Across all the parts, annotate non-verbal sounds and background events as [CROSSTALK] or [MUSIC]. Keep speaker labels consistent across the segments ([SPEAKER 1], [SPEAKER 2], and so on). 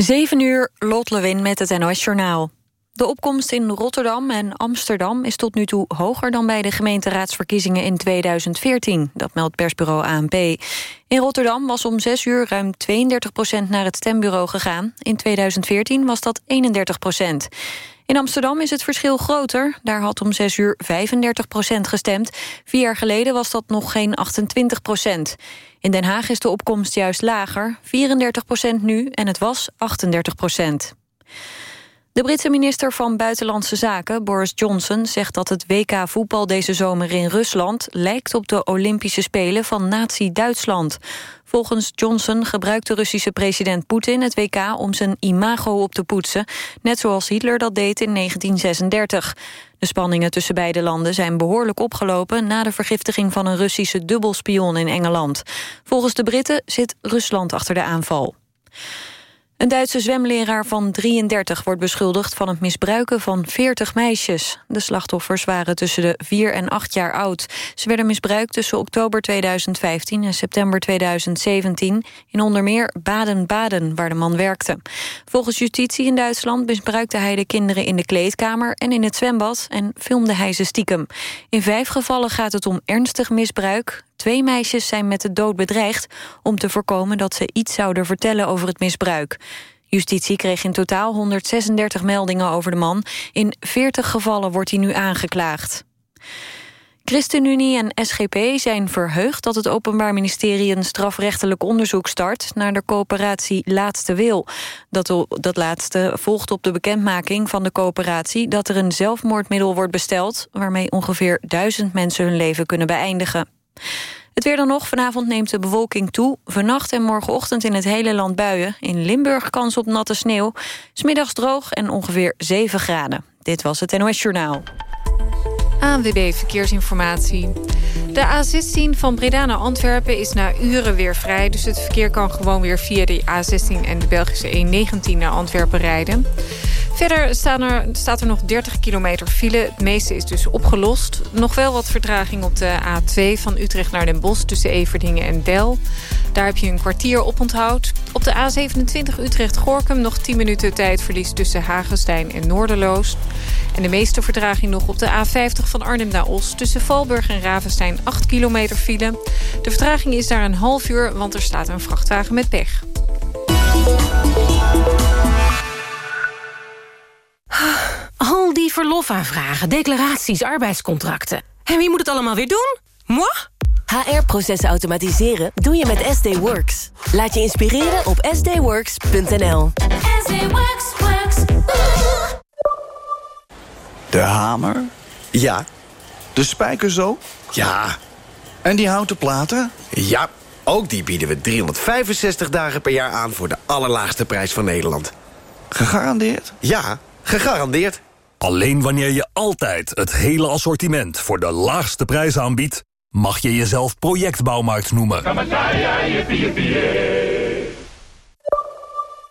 [SPEAKER 1] 7 uur, Lot Lewin met het NOS Journaal. De opkomst in Rotterdam en Amsterdam is tot nu toe hoger dan bij de gemeenteraadsverkiezingen in 2014, dat meldt persbureau ANP. In Rotterdam was om 6 uur ruim 32 procent naar het stembureau gegaan. In 2014 was dat 31 procent. In Amsterdam is het verschil groter. Daar had om 6 uur 35 procent gestemd. Vier jaar geleden was dat nog geen 28 procent. In Den Haag is de opkomst juist lager, 34 procent nu en het was 38 procent. De Britse minister van Buitenlandse Zaken, Boris Johnson... zegt dat het WK voetbal deze zomer in Rusland... lijkt op de Olympische Spelen van nazi-Duitsland. Volgens Johnson gebruikt de Russische president Poetin het WK... om zijn imago op te poetsen, net zoals Hitler dat deed in 1936. De spanningen tussen beide landen zijn behoorlijk opgelopen... na de vergiftiging van een Russische dubbelspion in Engeland. Volgens de Britten zit Rusland achter de aanval. Een Duitse zwemleraar van 33 wordt beschuldigd van het misbruiken van 40 meisjes. De slachtoffers waren tussen de 4 en 8 jaar oud. Ze werden misbruikt tussen oktober 2015 en september 2017... in onder meer Baden-Baden, waar de man werkte. Volgens justitie in Duitsland misbruikte hij de kinderen in de kleedkamer... en in het zwembad en filmde hij ze stiekem. In vijf gevallen gaat het om ernstig misbruik. Twee meisjes zijn met de dood bedreigd om te voorkomen dat ze iets zouden vertellen over het misbruik. Justitie kreeg in totaal 136 meldingen over de man. In 40 gevallen wordt hij nu aangeklaagd. ChristenUnie en SGP zijn verheugd dat het Openbaar Ministerie een strafrechtelijk onderzoek start naar de coöperatie Laatste Wil. Dat, dat laatste volgt op de bekendmaking van de coöperatie dat er een zelfmoordmiddel wordt besteld waarmee ongeveer duizend mensen hun leven kunnen beëindigen. Het weer dan nog. Vanavond neemt de bewolking toe. Vannacht en morgenochtend in het hele land buien. In Limburg kans op natte sneeuw. Smiddags droog en ongeveer 7 graden. Dit was het NOS Journaal.
[SPEAKER 2] ANWB Verkeersinformatie. De A16 van Breda naar Antwerpen is na uren weer vrij... dus het verkeer kan gewoon weer via de A16 en de Belgische E19 naar Antwerpen rijden. Verder er, staat er nog 30 kilometer file. Het meeste is dus opgelost. Nog wel wat vertraging op de A2 van Utrecht naar Den Bosch... tussen Everdingen en Del. Daar heb je een kwartier op onthoud. Op de A27 Utrecht-Gorkum nog 10 minuten tijdverlies... tussen Hagenstein en Noorderloos. En de meeste vertraging nog op de A50 van Arnhem naar Os... tussen Valburg en Ravenstein 8 kilometer file. De vertraging is daar een half uur, want er staat een vrachtwagen met pech. [SIGHS]
[SPEAKER 3] Al die verlofaanvragen, declaraties, arbeidscontracten. En wie moet het allemaal weer doen? Moi?
[SPEAKER 4] HR-processen automatiseren doe je met SD Works. Laat je inspireren op sdworks.nl.
[SPEAKER 5] De hamer?
[SPEAKER 6] Ja.
[SPEAKER 5] De spijker zo?
[SPEAKER 6] Ja.
[SPEAKER 5] En die houten platen?
[SPEAKER 6] Ja. Ook die bieden we 365 dagen per jaar aan... voor de allerlaagste prijs van Nederland.
[SPEAKER 5] Gegarandeerd?
[SPEAKER 6] Ja, gegarandeerd.
[SPEAKER 7] Alleen wanneer je altijd het hele assortiment voor de laagste prijs aanbiedt... mag je jezelf projectbouwmarkt noemen.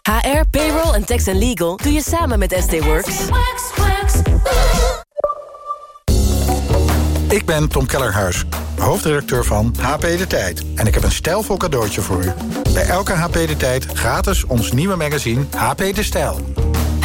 [SPEAKER 4] HR, payroll en tax and legal doe je samen met SD Works.
[SPEAKER 8] Ik ben Tom Kellerhuis, hoofdredacteur van HP De Tijd. En ik heb een stijlvol cadeautje voor u. Bij elke HP De Tijd gratis ons nieuwe magazine HP De Stijl.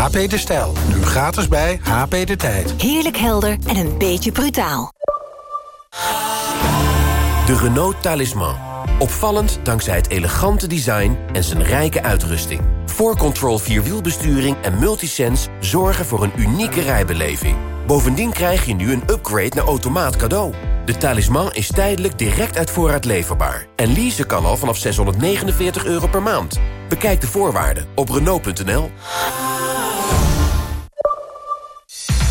[SPEAKER 8] HP De Stijl, nu gratis bij HP De Tijd.
[SPEAKER 9] Heerlijk helder en een beetje brutaal.
[SPEAKER 10] De Renault Talisman. Opvallend dankzij het elegante design en zijn rijke uitrusting. 4Control Vierwielbesturing en Multisense zorgen voor een unieke rijbeleving. Bovendien krijg je nu een upgrade naar automaat cadeau. De talisman is tijdelijk direct uit voorraad leverbaar. En leasen kan al vanaf 649 euro per maand. Bekijk de voorwaarden op Renault.nl.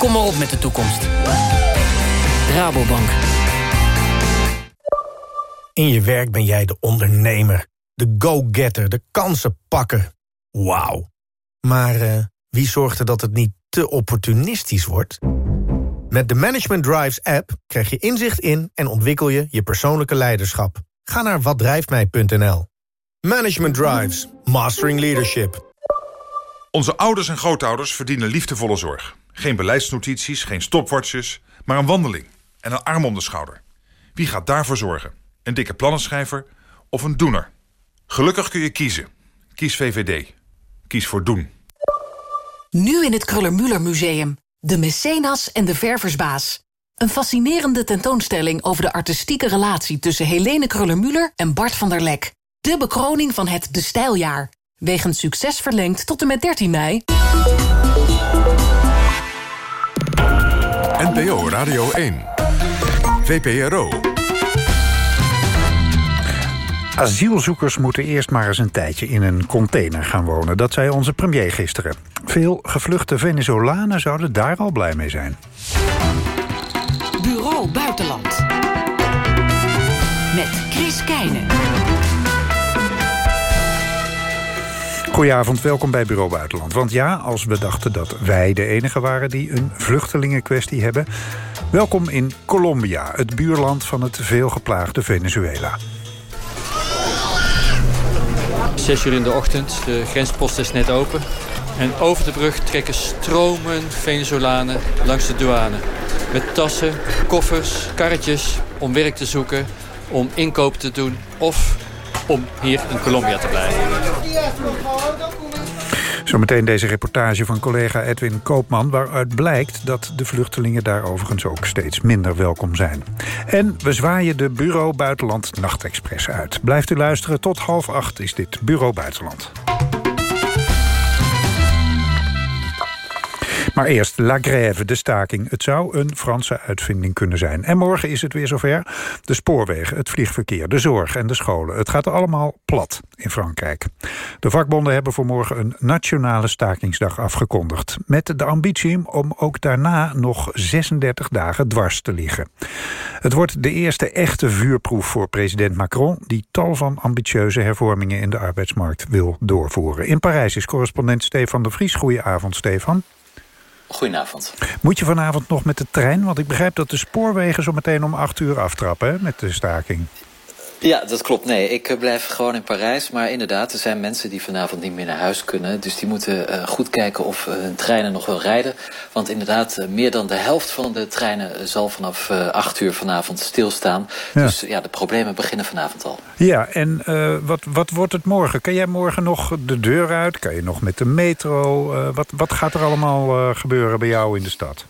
[SPEAKER 11] Kom maar op met de toekomst. Rabobank.
[SPEAKER 12] In je werk ben jij de ondernemer, de go-getter, de kansenpakker. Wauw. Maar uh, wie zorgt er dat het niet te opportunistisch wordt? Met de Management Drives app krijg je inzicht in en ontwikkel je je persoonlijke leiderschap. Ga naar watdrijftmij.nl. Management Drives. Mastering Leadership.
[SPEAKER 13] Onze ouders en grootouders verdienen liefdevolle zorg. Geen beleidsnotities, geen stopwatches, maar een wandeling en een arm om de schouder. Wie gaat daarvoor zorgen? Een dikke plannenschrijver of een doener? Gelukkig kun je kiezen. Kies VVD. Kies voor doen.
[SPEAKER 3] Nu in het Kruller-Müller Museum. De Mecenas en de Verversbaas. Een fascinerende tentoonstelling over de artistieke relatie... tussen Helene Kruller-Müller en Bart van der Lek. De bekroning van het De Stijljaar. Wegens succes verlengd tot en met 13 mei.
[SPEAKER 14] NPO Radio 1. VPRO.
[SPEAKER 15] Asielzoekers moeten eerst maar eens een tijdje in een container gaan wonen. Dat zei onze premier gisteren. Veel gevluchte Venezolanen zouden daar al blij mee zijn.
[SPEAKER 3] Bureau Buitenland. Met Chris Keijnen.
[SPEAKER 15] Goedenavond, welkom bij Bureau Buitenland. Want ja, als we dachten dat wij de enige waren die een vluchtelingenkwestie hebben... welkom in Colombia, het buurland van het veelgeplaagde Venezuela.
[SPEAKER 16] Zes uur in de ochtend, de grenspost is net open. En over de brug trekken stromen Venezolanen langs de douane. Met tassen, koffers, karretjes om werk te zoeken, om inkoop te doen of om hier in Colombia te blijven.
[SPEAKER 15] Zometeen deze reportage van collega Edwin Koopman... waaruit blijkt dat de vluchtelingen daar overigens ook steeds minder welkom zijn. En we zwaaien de Bureau Buitenland Nachtexpress uit. Blijft u luisteren, tot half acht is dit Bureau Buitenland. Maar eerst La Grève, de staking. Het zou een Franse uitvinding kunnen zijn. En morgen is het weer zover. De spoorwegen, het vliegverkeer, de zorg en de scholen. Het gaat allemaal plat in Frankrijk. De vakbonden hebben voor morgen een nationale stakingsdag afgekondigd. Met de ambitie om ook daarna nog 36 dagen dwars te liggen. Het wordt de eerste echte vuurproef voor president Macron... die tal van ambitieuze hervormingen in de arbeidsmarkt wil doorvoeren. In Parijs is correspondent Stefan de Vries. Goedenavond, Stefan.
[SPEAKER 17] Goedenavond.
[SPEAKER 15] Moet je vanavond nog met de trein? Want ik begrijp dat de spoorwegen zo meteen om acht uur aftrappen met de staking.
[SPEAKER 17] Ja, dat klopt. Nee, ik eh, blijf gewoon in Parijs. Maar inderdaad, er zijn mensen die vanavond niet meer naar huis kunnen. Dus die moeten uh, goed kijken of uh, hun treinen nog wel rijden. Want inderdaad, uh, meer dan de helft van de treinen zal vanaf acht uur vanavond stilstaan. Ja. Dus ja, de problemen beginnen vanavond al.
[SPEAKER 15] Ja, en wat, wat wordt het morgen? Kan jij morgen nog de deur uit? Kan je nog met de metro? wat, wat gaat er allemaal gebeuren bij jou in de stad?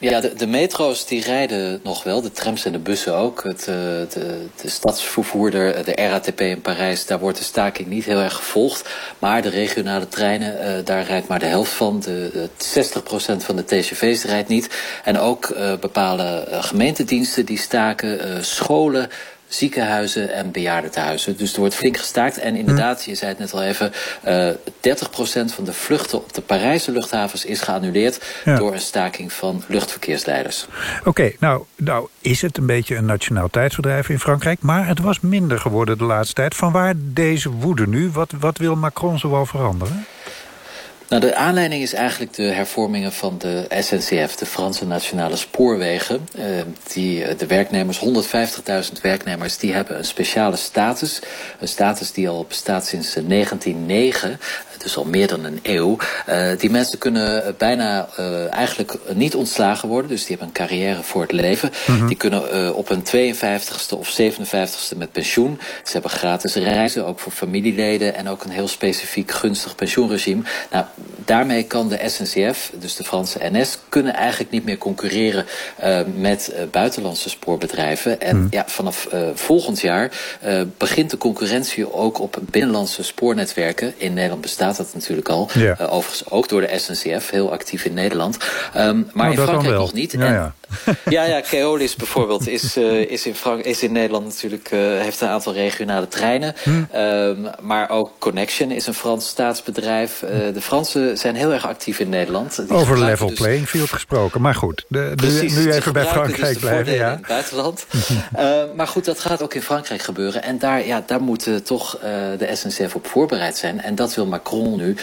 [SPEAKER 17] Ja, de, metro's die rijden nog wel, de trams en de bussen ook. Het, de, de stadsvervoerder, de RATP in Parijs, daar wordt de staking niet heel erg gevolgd. Maar de regionale treinen, daar rijdt maar de helft van. De, de 60% van de TGV's rijdt niet. En ook bepaalde gemeentediensten die staken, scholen ziekenhuizen en bejaardentehuizen. Dus er wordt flink gestaakt. En inderdaad, je zei het net al even... Uh, 30% van de vluchten op de Parijse luchthavens is geannuleerd... Ja. door een staking van luchtverkeersleiders.
[SPEAKER 15] Oké, okay, nou, nou is het een beetje een nationaal tijdsbedrijf in Frankrijk... maar het was minder geworden de laatste tijd. Vanwaar deze woede nu? Wat, wat wil Macron zoal veranderen?
[SPEAKER 17] Nou, de aanleiding is eigenlijk de hervormingen van de SNCF, de Franse Nationale Spoorwegen. Uh, die, de werknemers, 150.000 werknemers, die hebben een speciale status. Een status die al bestaat sinds 1909 dus al meer dan een eeuw. Uh, die mensen kunnen bijna uh, eigenlijk niet ontslagen worden. Dus die hebben een carrière voor het leven. Mm -hmm. Die kunnen op hun 52ste of 57ste met pensioen. Ze hebben gratis reizen, ook voor familieleden. En ook een heel specifiek gunstig pensioenregime. Nou, daarmee kan de SNCF, dus de Franse NS, kunnen eigenlijk niet meer concurreren uh, met uh, buitenlandse spoorbedrijven. En
[SPEAKER 18] Hmm.
[SPEAKER 17] ja, vanaf uh, volgend jaar begint de concurrentie ook op binnenlandse spoornetwerken. In Nederland bestaat dat natuurlijk al.
[SPEAKER 15] Ja.
[SPEAKER 17] overigens ook door de SNCF, heel actief in Nederland. Um, maar
[SPEAKER 15] nou,
[SPEAKER 17] in Frankrijk nog niet.
[SPEAKER 15] Ja,
[SPEAKER 17] en,
[SPEAKER 15] ja. [LAUGHS]
[SPEAKER 17] ja, ja, Keolis bijvoorbeeld is, uh, is, in Frank is in Nederland natuurlijk, uh, heeft een aantal regionale treinen.
[SPEAKER 15] Hm.
[SPEAKER 17] Um, maar ook Connection is een Frans staatsbedrijf. Uh, de Fransen zijn heel erg actief in Nederland. Die
[SPEAKER 15] Over level
[SPEAKER 17] dus-
[SPEAKER 15] playing field gesproken. Maar goed, de,
[SPEAKER 17] Precies,
[SPEAKER 15] nu even bij Frankrijk
[SPEAKER 17] dus de
[SPEAKER 15] blijven.
[SPEAKER 17] voordelen
[SPEAKER 15] Ja.
[SPEAKER 17] in het buitenland. Uh, [LAUGHS] maar goed, dat gaat ook in Frankrijk gebeuren. En daar, ja, daar moet uh, toch de SNCF op voorbereid zijn. En dat wil Macron nu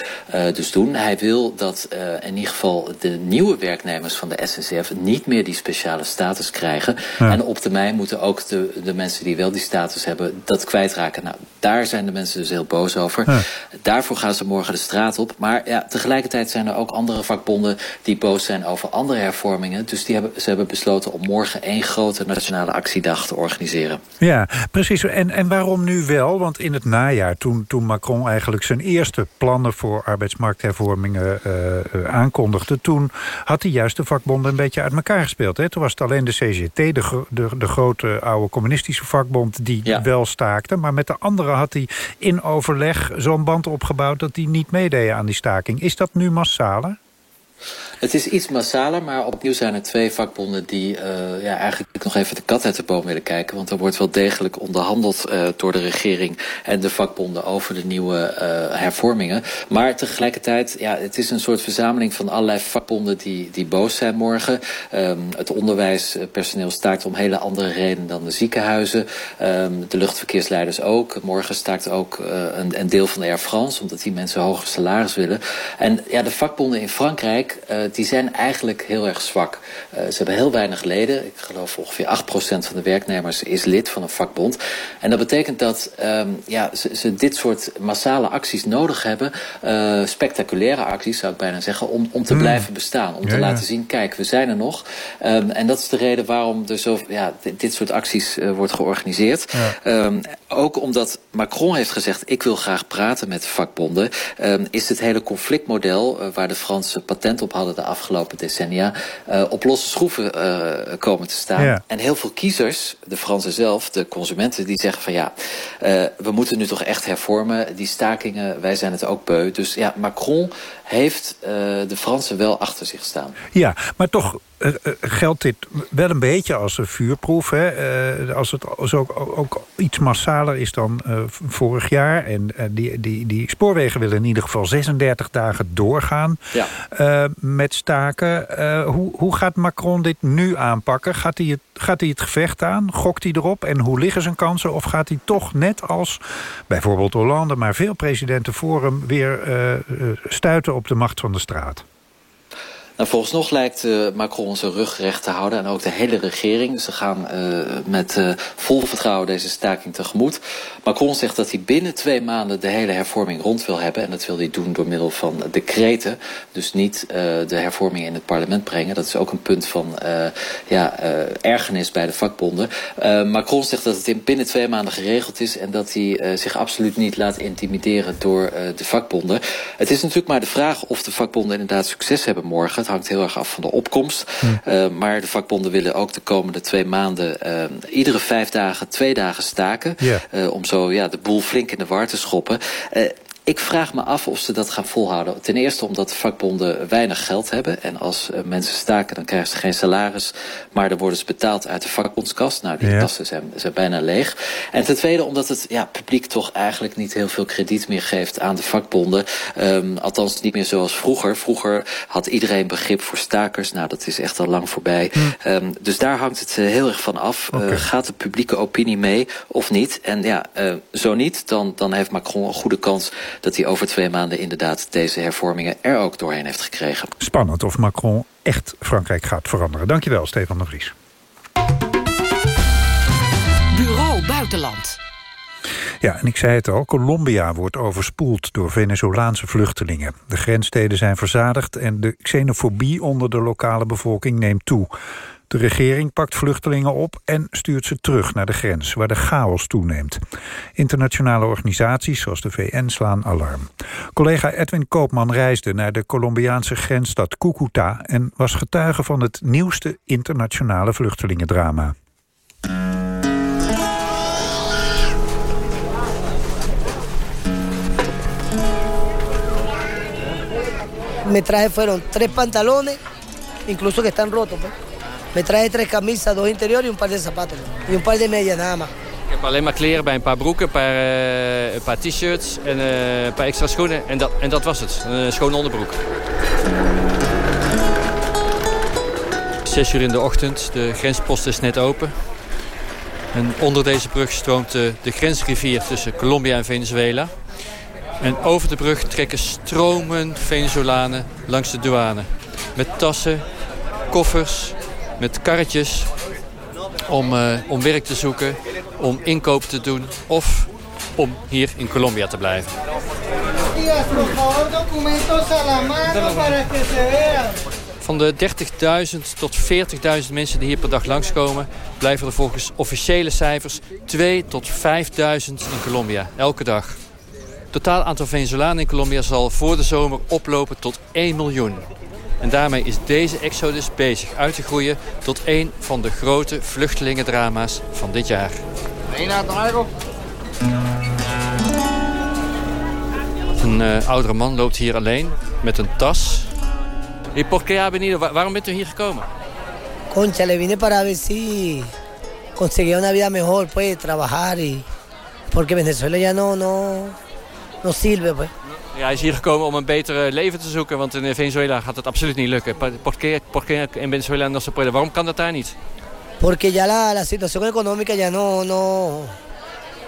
[SPEAKER 17] dus doen. Hij wil dat in ieder geval de nieuwe werknemers van de SNCF niet meer die speciale status krijgen.
[SPEAKER 15] Ja.
[SPEAKER 17] En op termijn moeten ook de, de mensen die wel die status hebben dat kwijtraken. Nou, daar zijn de mensen dus heel boos over.
[SPEAKER 15] Ja.
[SPEAKER 17] Daarvoor gaan ze morgen de straat op. Maar ja, tegelijkertijd zijn er ook andere vakbonden die boos zijn over andere hervormingen. Dus die hebben, ze hebben besloten om morgen één grote nationale actiedag te organiseren.
[SPEAKER 15] Ja, precies. En, en waarom nu wel? Want in het najaar, toen, toen Macron eigenlijk zijn eerste plannen voor arbeidsmarkthervormingen uh, aankondigde, toen had hij juist de vakbonden een beetje uit elkaar gespeeld. Hè? Toen was het alleen de CGT, de, de, de grote oude communistische vakbond, die
[SPEAKER 17] Ja.
[SPEAKER 15] wel staakte. Maar met de anderen had hij in overleg zo'n band opgebouwd dat die niet meededen aan die staking. Is dat nu massaler?
[SPEAKER 17] Het is iets massaler, maar opnieuw zijn er twee vakbonden die uh, ja, eigenlijk nog even de kat uit de boom willen kijken. Want er wordt wel degelijk onderhandeld uh, door de regering en de vakbonden over de nieuwe uh, hervormingen. Maar tegelijkertijd, ja, het is een soort verzameling van allerlei vakbonden die, die boos zijn morgen. Um, het onderwijspersoneel staakt om hele andere redenen dan de ziekenhuizen. Um, de luchtverkeersleiders ook. Morgen staakt ook een, deel van Air France, omdat die mensen hoger salaris willen. En ja, de vakbonden in Frankrijk die zijn eigenlijk heel erg zwak. Uh, ze hebben heel weinig leden. Ik geloof ongeveer 8% van de werknemers is lid van een vakbond. En dat betekent dat um, ja, ze, ze, dit soort massale acties nodig hebben. Uh, spectaculaire acties zou ik bijna zeggen. Om, om te
[SPEAKER 18] Mm.
[SPEAKER 17] blijven bestaan. Om
[SPEAKER 18] Ja,
[SPEAKER 17] te
[SPEAKER 18] ja.
[SPEAKER 17] laten zien, kijk, we zijn er nog. Um, en dat is de reden waarom er zo, ja, dit, dit soort acties wordt georganiseerd. Um, ook omdat Macron heeft gezegd, ik wil graag praten met de vakbonden. Um, is het hele conflictmodel uh, waar de Fransen patent op hadden de afgelopen decennia uh, op losse schroeven uh, komen te staan.
[SPEAKER 15] Ja.
[SPEAKER 17] En heel veel kiezers, de Fransen zelf, de consumenten, die zeggen van ja, we moeten nu toch echt hervormen. Die stakingen, wij zijn het ook beu. Dus ja, Macron heeft uh, de Fransen wel achter zich staan.
[SPEAKER 15] Ja, maar toch uh, uh, geldt dit wel een beetje als een vuurproef. Hè? Uh, als het als ook, ook iets massaler is dan vorig jaar. En die, die, die spoorwegen willen in ieder geval 36 dagen doorgaan
[SPEAKER 17] Ja.
[SPEAKER 15] met staken. Hoe, hoe gaat Macron dit nu aanpakken? Gaat hij, het, gaat hij het gevecht aan? Gokt hij erop? En hoe liggen zijn kansen? Of gaat hij toch net als bijvoorbeeld Hollande... maar veel presidenten voor hem weer stuiten op de macht van de straat?
[SPEAKER 17] Nou, volgens nog lijkt uh, Macron zijn rug recht te houden en ook de hele regering. Ze gaan uh, met uh, vol vertrouwen deze staking tegemoet. Macron zegt dat hij binnen twee maanden de hele hervorming rond wil hebben. En dat wil hij doen door middel van decreten. Dus niet de hervorming in het parlement brengen. Dat is ook een punt van ja, ergernis bij de vakbonden. Macron zegt dat het in binnen twee maanden geregeld is. En dat hij zich absoluut niet laat intimideren door de vakbonden. Het is natuurlijk maar de vraag of de vakbonden inderdaad succes hebben morgen. Het hangt heel erg af van de opkomst.
[SPEAKER 15] Hm.
[SPEAKER 17] Uh, maar de vakbonden willen ook de komende twee maanden uh, iedere vijf dagen twee dagen staken.
[SPEAKER 15] Ja.
[SPEAKER 17] Uh, om zo ja, de boel flink in de war te schoppen. Ik vraag me af of ze dat gaan volhouden. Ten eerste omdat de vakbonden weinig geld hebben. En als uh, mensen staken, dan krijgen ze geen salaris. Maar dan worden ze betaald uit de vakbondskast. Nou, die
[SPEAKER 15] Ja.
[SPEAKER 17] kassen zijn, zijn bijna leeg. En ten tweede omdat het ja, publiek toch eigenlijk niet heel veel krediet meer geeft aan de vakbonden. Um, althans niet meer zoals vroeger. Vroeger had iedereen begrip voor stakers. Nou, dat is echt al lang voorbij. Um, dus daar hangt het uh, heel erg van af. Uh, gaat de publieke opinie mee of niet? En ja, uh, zo niet, dan, dan heeft Macron een goede kans dat hij over twee maanden inderdaad deze hervormingen er ook doorheen heeft gekregen.
[SPEAKER 15] Spannend of Macron echt Frankrijk gaat veranderen. Dankjewel, Stefan de Vries.
[SPEAKER 3] Bureau Buitenland.
[SPEAKER 15] Ja, en ik zei het al, Colombia wordt overspoeld door Venezolaanse vluchtelingen. De grenssteden zijn verzadigd en de xenofobie onder de lokale bevolking neemt toe. De regering pakt vluchtelingen op en stuurt ze terug naar de grens... waar de chaos toeneemt. Internationale organisaties zoals de VN slaan alarm. Collega Edwin Koopman reisde naar de Colombiaanse grensstad Cúcuta... en was getuige van het nieuwste internationale vluchtelingendrama.
[SPEAKER 18] Me traje fueron tres pantalones, incluso que están rotos. Me traje tres camisas, dos interiores y un par de zapatos. Y un par de medias nada.
[SPEAKER 16] Ik heb alleen maar kleren bij een paar broeken, een paar, uh, een paar t-shirts en uh, een paar extra schoenen. En dat, en dat was het. Een schone onderbroek. Zes uur in de ochtend, de grenspost is net open. En onder deze brug stroomt de grensrivier tussen Colombia en Venezuela. En over de brug trekken stromen Venezolanen langs de douane. Met tassen, koffers, met karretjes om, uh, om werk te zoeken, om inkopen te doen of om hier in Colombia te blijven. Van de 30.000 tot 40.000 mensen die hier per dag langskomen... blijven er volgens officiële cijfers 2 tot 5.000 in Colombia, elke dag. Het totaal aantal Venezolanen in Colombia zal voor de zomer oplopen tot 1 miljoen. En daarmee is deze exodus bezig uit te groeien tot een van de grote vluchtelingendrama's van dit jaar. Een uh, oudere man loopt hier alleen met een tas. ¿Y por qué ha venido? Waarom bent u hier gekomen?
[SPEAKER 18] Concha, le vine para ver si conseguía una vida mejor, pues, trabajar y... Porque Venezuela ya no, no, no sirve, pues.
[SPEAKER 16] Ja, hij is hier gekomen om een beter leven te zoeken, want in Venezuela gaat het absoluut niet lukken. ¿Por qué, por qué en Venezuela no se puede? Waarom kan dat daar niet?
[SPEAKER 18] Porque ya la, la situación económica ya no, no...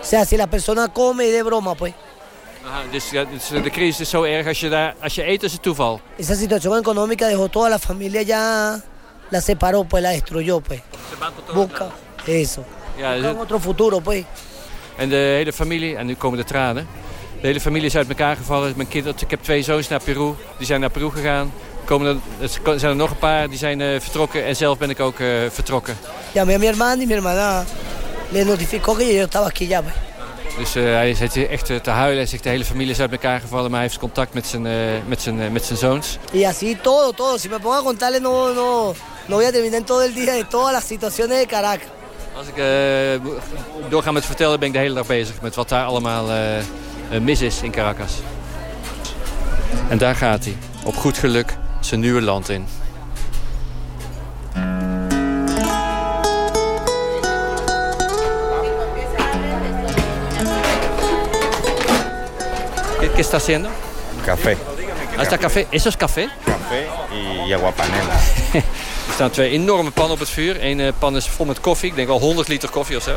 [SPEAKER 18] O sea, si la persona come de broma, pues.
[SPEAKER 16] Aha, dus, ja, dus de crisis is zo erg als je, daar, als je eet is het toeval.
[SPEAKER 18] Esa situación económica dejó toda la familia ya... La separó, pues, la destruyó, pues. Busca eso.
[SPEAKER 16] Ja,
[SPEAKER 18] Busca un otro futuro, pues.
[SPEAKER 16] En de hele familie, en nu komen de tranen... De hele familie is uit elkaar gevallen. Mijn kind, ik heb twee zoons naar Peru. Die zijn naar Peru gegaan. Komen er, zijn er nog een paar die zijn uh, vertrokken. En zelf ben ik ook uh, vertrokken.
[SPEAKER 18] Ja, mi hermana y mi hermana le notificó que yo estaba aquí ya.
[SPEAKER 16] Dus uh, hij zit echt te huilen. Hij zegt de hele familie is uit elkaar gevallen. Maar hij heeft contact met zijn, met zijn, met zijn zoons.
[SPEAKER 18] Y así todo, todo. Si me pongo a contarle no, no, no voy a terminar en todo el día de todas las situaciones de Caracas.
[SPEAKER 16] Als ik doorga met vertellen ben ik de hele dag bezig met wat daar allemaal mis is in Caracas. En daar gaat hij, op goed geluk, zijn nieuwe land in. ¿Qué, qué está haciendo?
[SPEAKER 19] Café.
[SPEAKER 16] Ah, está café. ¿Eso es café?
[SPEAKER 19] Café y agua panela. [LAUGHS]
[SPEAKER 16] er staan twee enorme pannen op het vuur. Eén uh, pan is vol met koffie. Ik denk al 100 liter koffie of zo.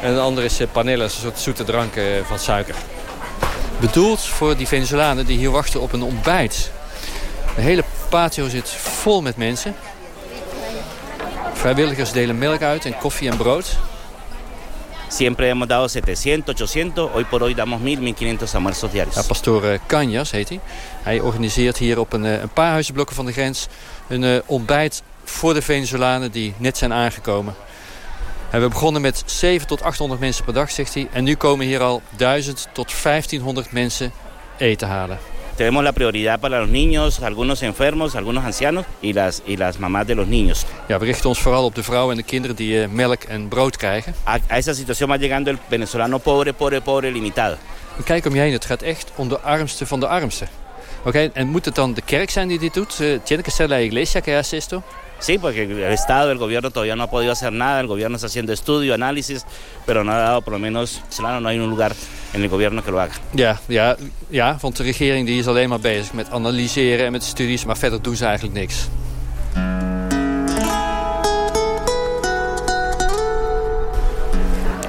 [SPEAKER 16] En de andere is uh, panela, een soort zoete drank uh, van suiker. Bedoeld voor die Venezolanen die hier wachten op een ontbijt. De hele patio zit vol met mensen. Vrijwilligers delen melk uit en koffie en brood.
[SPEAKER 20] Siempre hemos dado 700, 800. Hoy por hoy damos 1000, 1500 almuerzos diarios.
[SPEAKER 16] Ja, pastoor Canjas heet hij. Hij organiseert hier op een, een paar huizenblokken van de grens... een uh, ontbijt voor de Venezolanen die net zijn aangekomen. En we begonnen met 7 tot 800 mensen per dag, zegt hij. En nu komen hier al 1000 tot 1500 mensen eten halen.
[SPEAKER 20] Tenemos la prioridad para los niños, algunos enfermos, algunos ancianos y las, y las mamás de los niños.
[SPEAKER 16] Ja, we richten ons vooral op de vrouwen en de kinderen die uh, melk en brood krijgen.
[SPEAKER 20] A, a esa situación va llegando el venezolano pobre, pobre, pobre, limitado.
[SPEAKER 16] En kijk om je heen, het gaat echt om de armste van de armsten. Oké, okay, en moet het dan de kerk zijn die dit doet? Uh, tiene que ser la iglesia que hace esto?
[SPEAKER 20] Sí, porque el Estado, el gobierno todavía no ha podido hacer nada. El gobierno está haciendo estudio, análisis, pero no ha dado por lo menos, no hay un lugar en el gobierno que lo haga.
[SPEAKER 16] Ja, ja, ja, want de regering die is alleen maar bezig met analyseren en met studies, maar verder doen ze eigenlijk niks.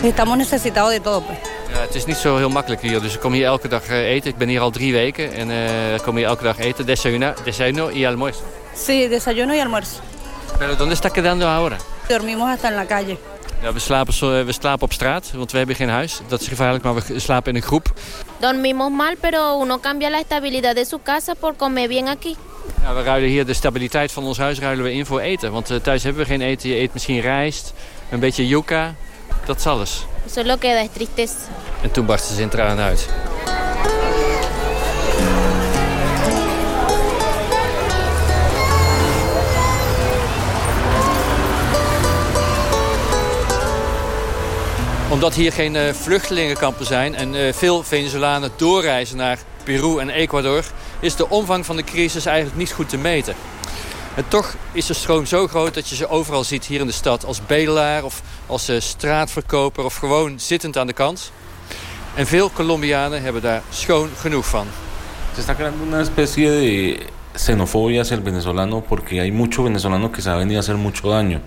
[SPEAKER 21] Estamos necesitados de todo, pues.
[SPEAKER 16] Ja, het is niet zo heel makkelijk hier, dus ik kom hier elke dag eten. Ik ben hier al drie weken en uh, ik kom hier elke dag eten. Desayuno, desayuno y almuerzo.
[SPEAKER 21] Sí, desayuno y almuerzo.
[SPEAKER 16] Pero ¿dónde está quedando ahora?
[SPEAKER 21] Dormimos hasta en la calle.
[SPEAKER 16] Ja, we, slapen, we slapen op straat, want we hebben geen huis. Dat is gevaarlijk, maar we slapen in een groep.
[SPEAKER 22] Dormimos mal, pero uno cambia la estabilidad de su casa por comer bien aquí.
[SPEAKER 16] Ja, we ruilen hier de stabiliteit van ons huis ruilen we in voor eten. Want uh, thuis hebben we geen eten. Je eet misschien rijst, een beetje yuca. Dat is alles.
[SPEAKER 23] Solo queda es tristeza.
[SPEAKER 16] En toen barstte ze in tranen uit. Omdat hier geen uh, vluchtelingenkampen zijn en uh, veel Venezolanen doorreizen naar Peru en Ecuador... is de omvang van de crisis eigenlijk niet goed te meten. En toch is de stroom zo groot dat je ze overal ziet hier in de stad... als bedelaar of als uh, straatverkoper of gewoon zittend aan de kant. En veel Colombianen hebben daar schoon genoeg van.
[SPEAKER 24] Se está creando una especie de xenofobia hacia el venezolano... porque hay mucho venezolano que se ha venido a hacer mucho daño.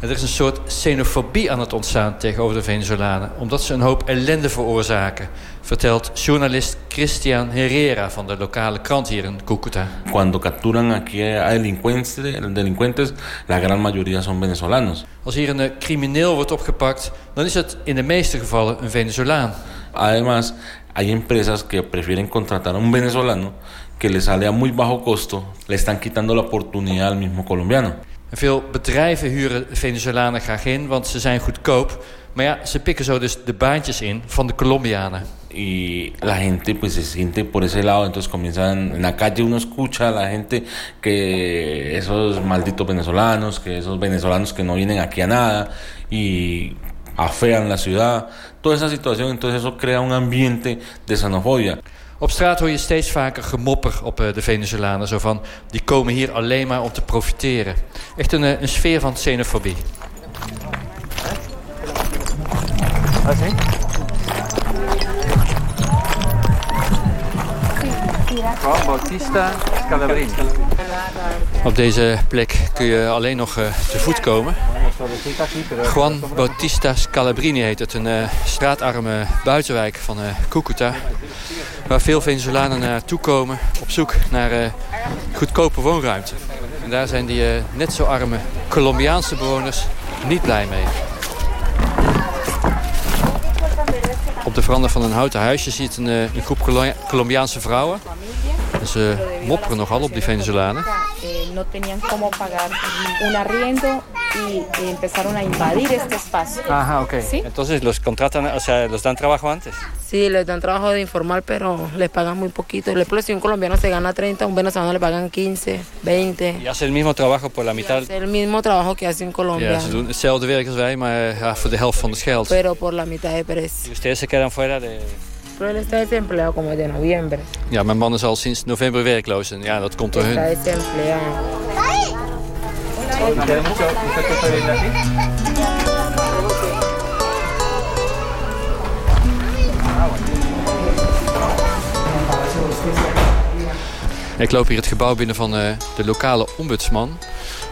[SPEAKER 16] Er is een soort xenofobie aan het ontstaan tegenover de Venezolanen... omdat ze een hoop ellende veroorzaken... vertelt journalist Christian Herrera van de lokale krant hier in Cúcuta.
[SPEAKER 24] Cuando capturan aquí a delincuentes, delincuentes, la gran mayoría son venezolanos.
[SPEAKER 16] Als hier een crimineel wordt opgepakt... dan is het in de meeste gevallen een Venezolaan.
[SPEAKER 24] Además, hay empresas que prefieren contratar a un venezolano... que le sale a muy bajo costo, le están quitando la oportunidad al mismo colombiano.
[SPEAKER 16] En veel bedrijven huren Venezolanen graag in, want ze zijn goedkoop. Maar ja, ze pikken zo dus de baantjes in van de Colombianen.
[SPEAKER 24] Y la gente pues se siente por ese lado, entonces comienzan, en la calle uno escucha a la gente que esos malditos venezolanos, que esos venezolanos que no vienen aquí a nada y afean la ciudad, toda esa situación, entonces eso crea un ambiente de xenofobia.
[SPEAKER 16] Op straat hoor je steeds vaker gemopper op de Venezolanen. Zo van, die komen hier alleen maar om te profiteren. Echt een, een sfeer van xenofobie. Juan Bautista Scalabrini. Op deze plek kun je alleen nog uh, te voet komen. Juan Bautista Scalabrini heet het. Een uh, straatarme buitenwijk van uh. Waar veel Venezolanen naartoe komen op zoek naar goedkope woonruimte. En daar zijn die net zo arme Colombiaanse bewoners niet blij mee. Op de veranda van een houten huisje ziet een, een groep Colombiaanse vrouwen. En ze mopperen nogal op die Venezolanen.
[SPEAKER 23] No tenían cómo pagar un arriendo y empezaron a invadir este espacio.
[SPEAKER 16] Ajá, ok.
[SPEAKER 23] ¿Sí?
[SPEAKER 16] Entonces los contratan, o sea, los dan trabajo antes.
[SPEAKER 22] Sí, les dan trabajo de informal, pero les pagan muy poquito. El ejemplo, si un colombiano se gana 30, un venezolano le pagan 15, 20.
[SPEAKER 16] Y hace el mismo trabajo por la mitad.
[SPEAKER 22] Es el mismo trabajo que hace un colombiano.
[SPEAKER 16] Ja, ze doen hetzelfde werk als wij, maar ja, voor de helft van het geld.
[SPEAKER 22] Pero por la mitad de precio.
[SPEAKER 16] Y ustedes se quedan fuera de...
[SPEAKER 22] Él está desempleado como de noviembre.
[SPEAKER 16] Ja, mijn man is al sinds november werkloos en ja, dat komt door
[SPEAKER 22] Está
[SPEAKER 16] hun.
[SPEAKER 22] desempleado.
[SPEAKER 16] Ik loop hier het gebouw binnen van uh, de lokale ombudsman...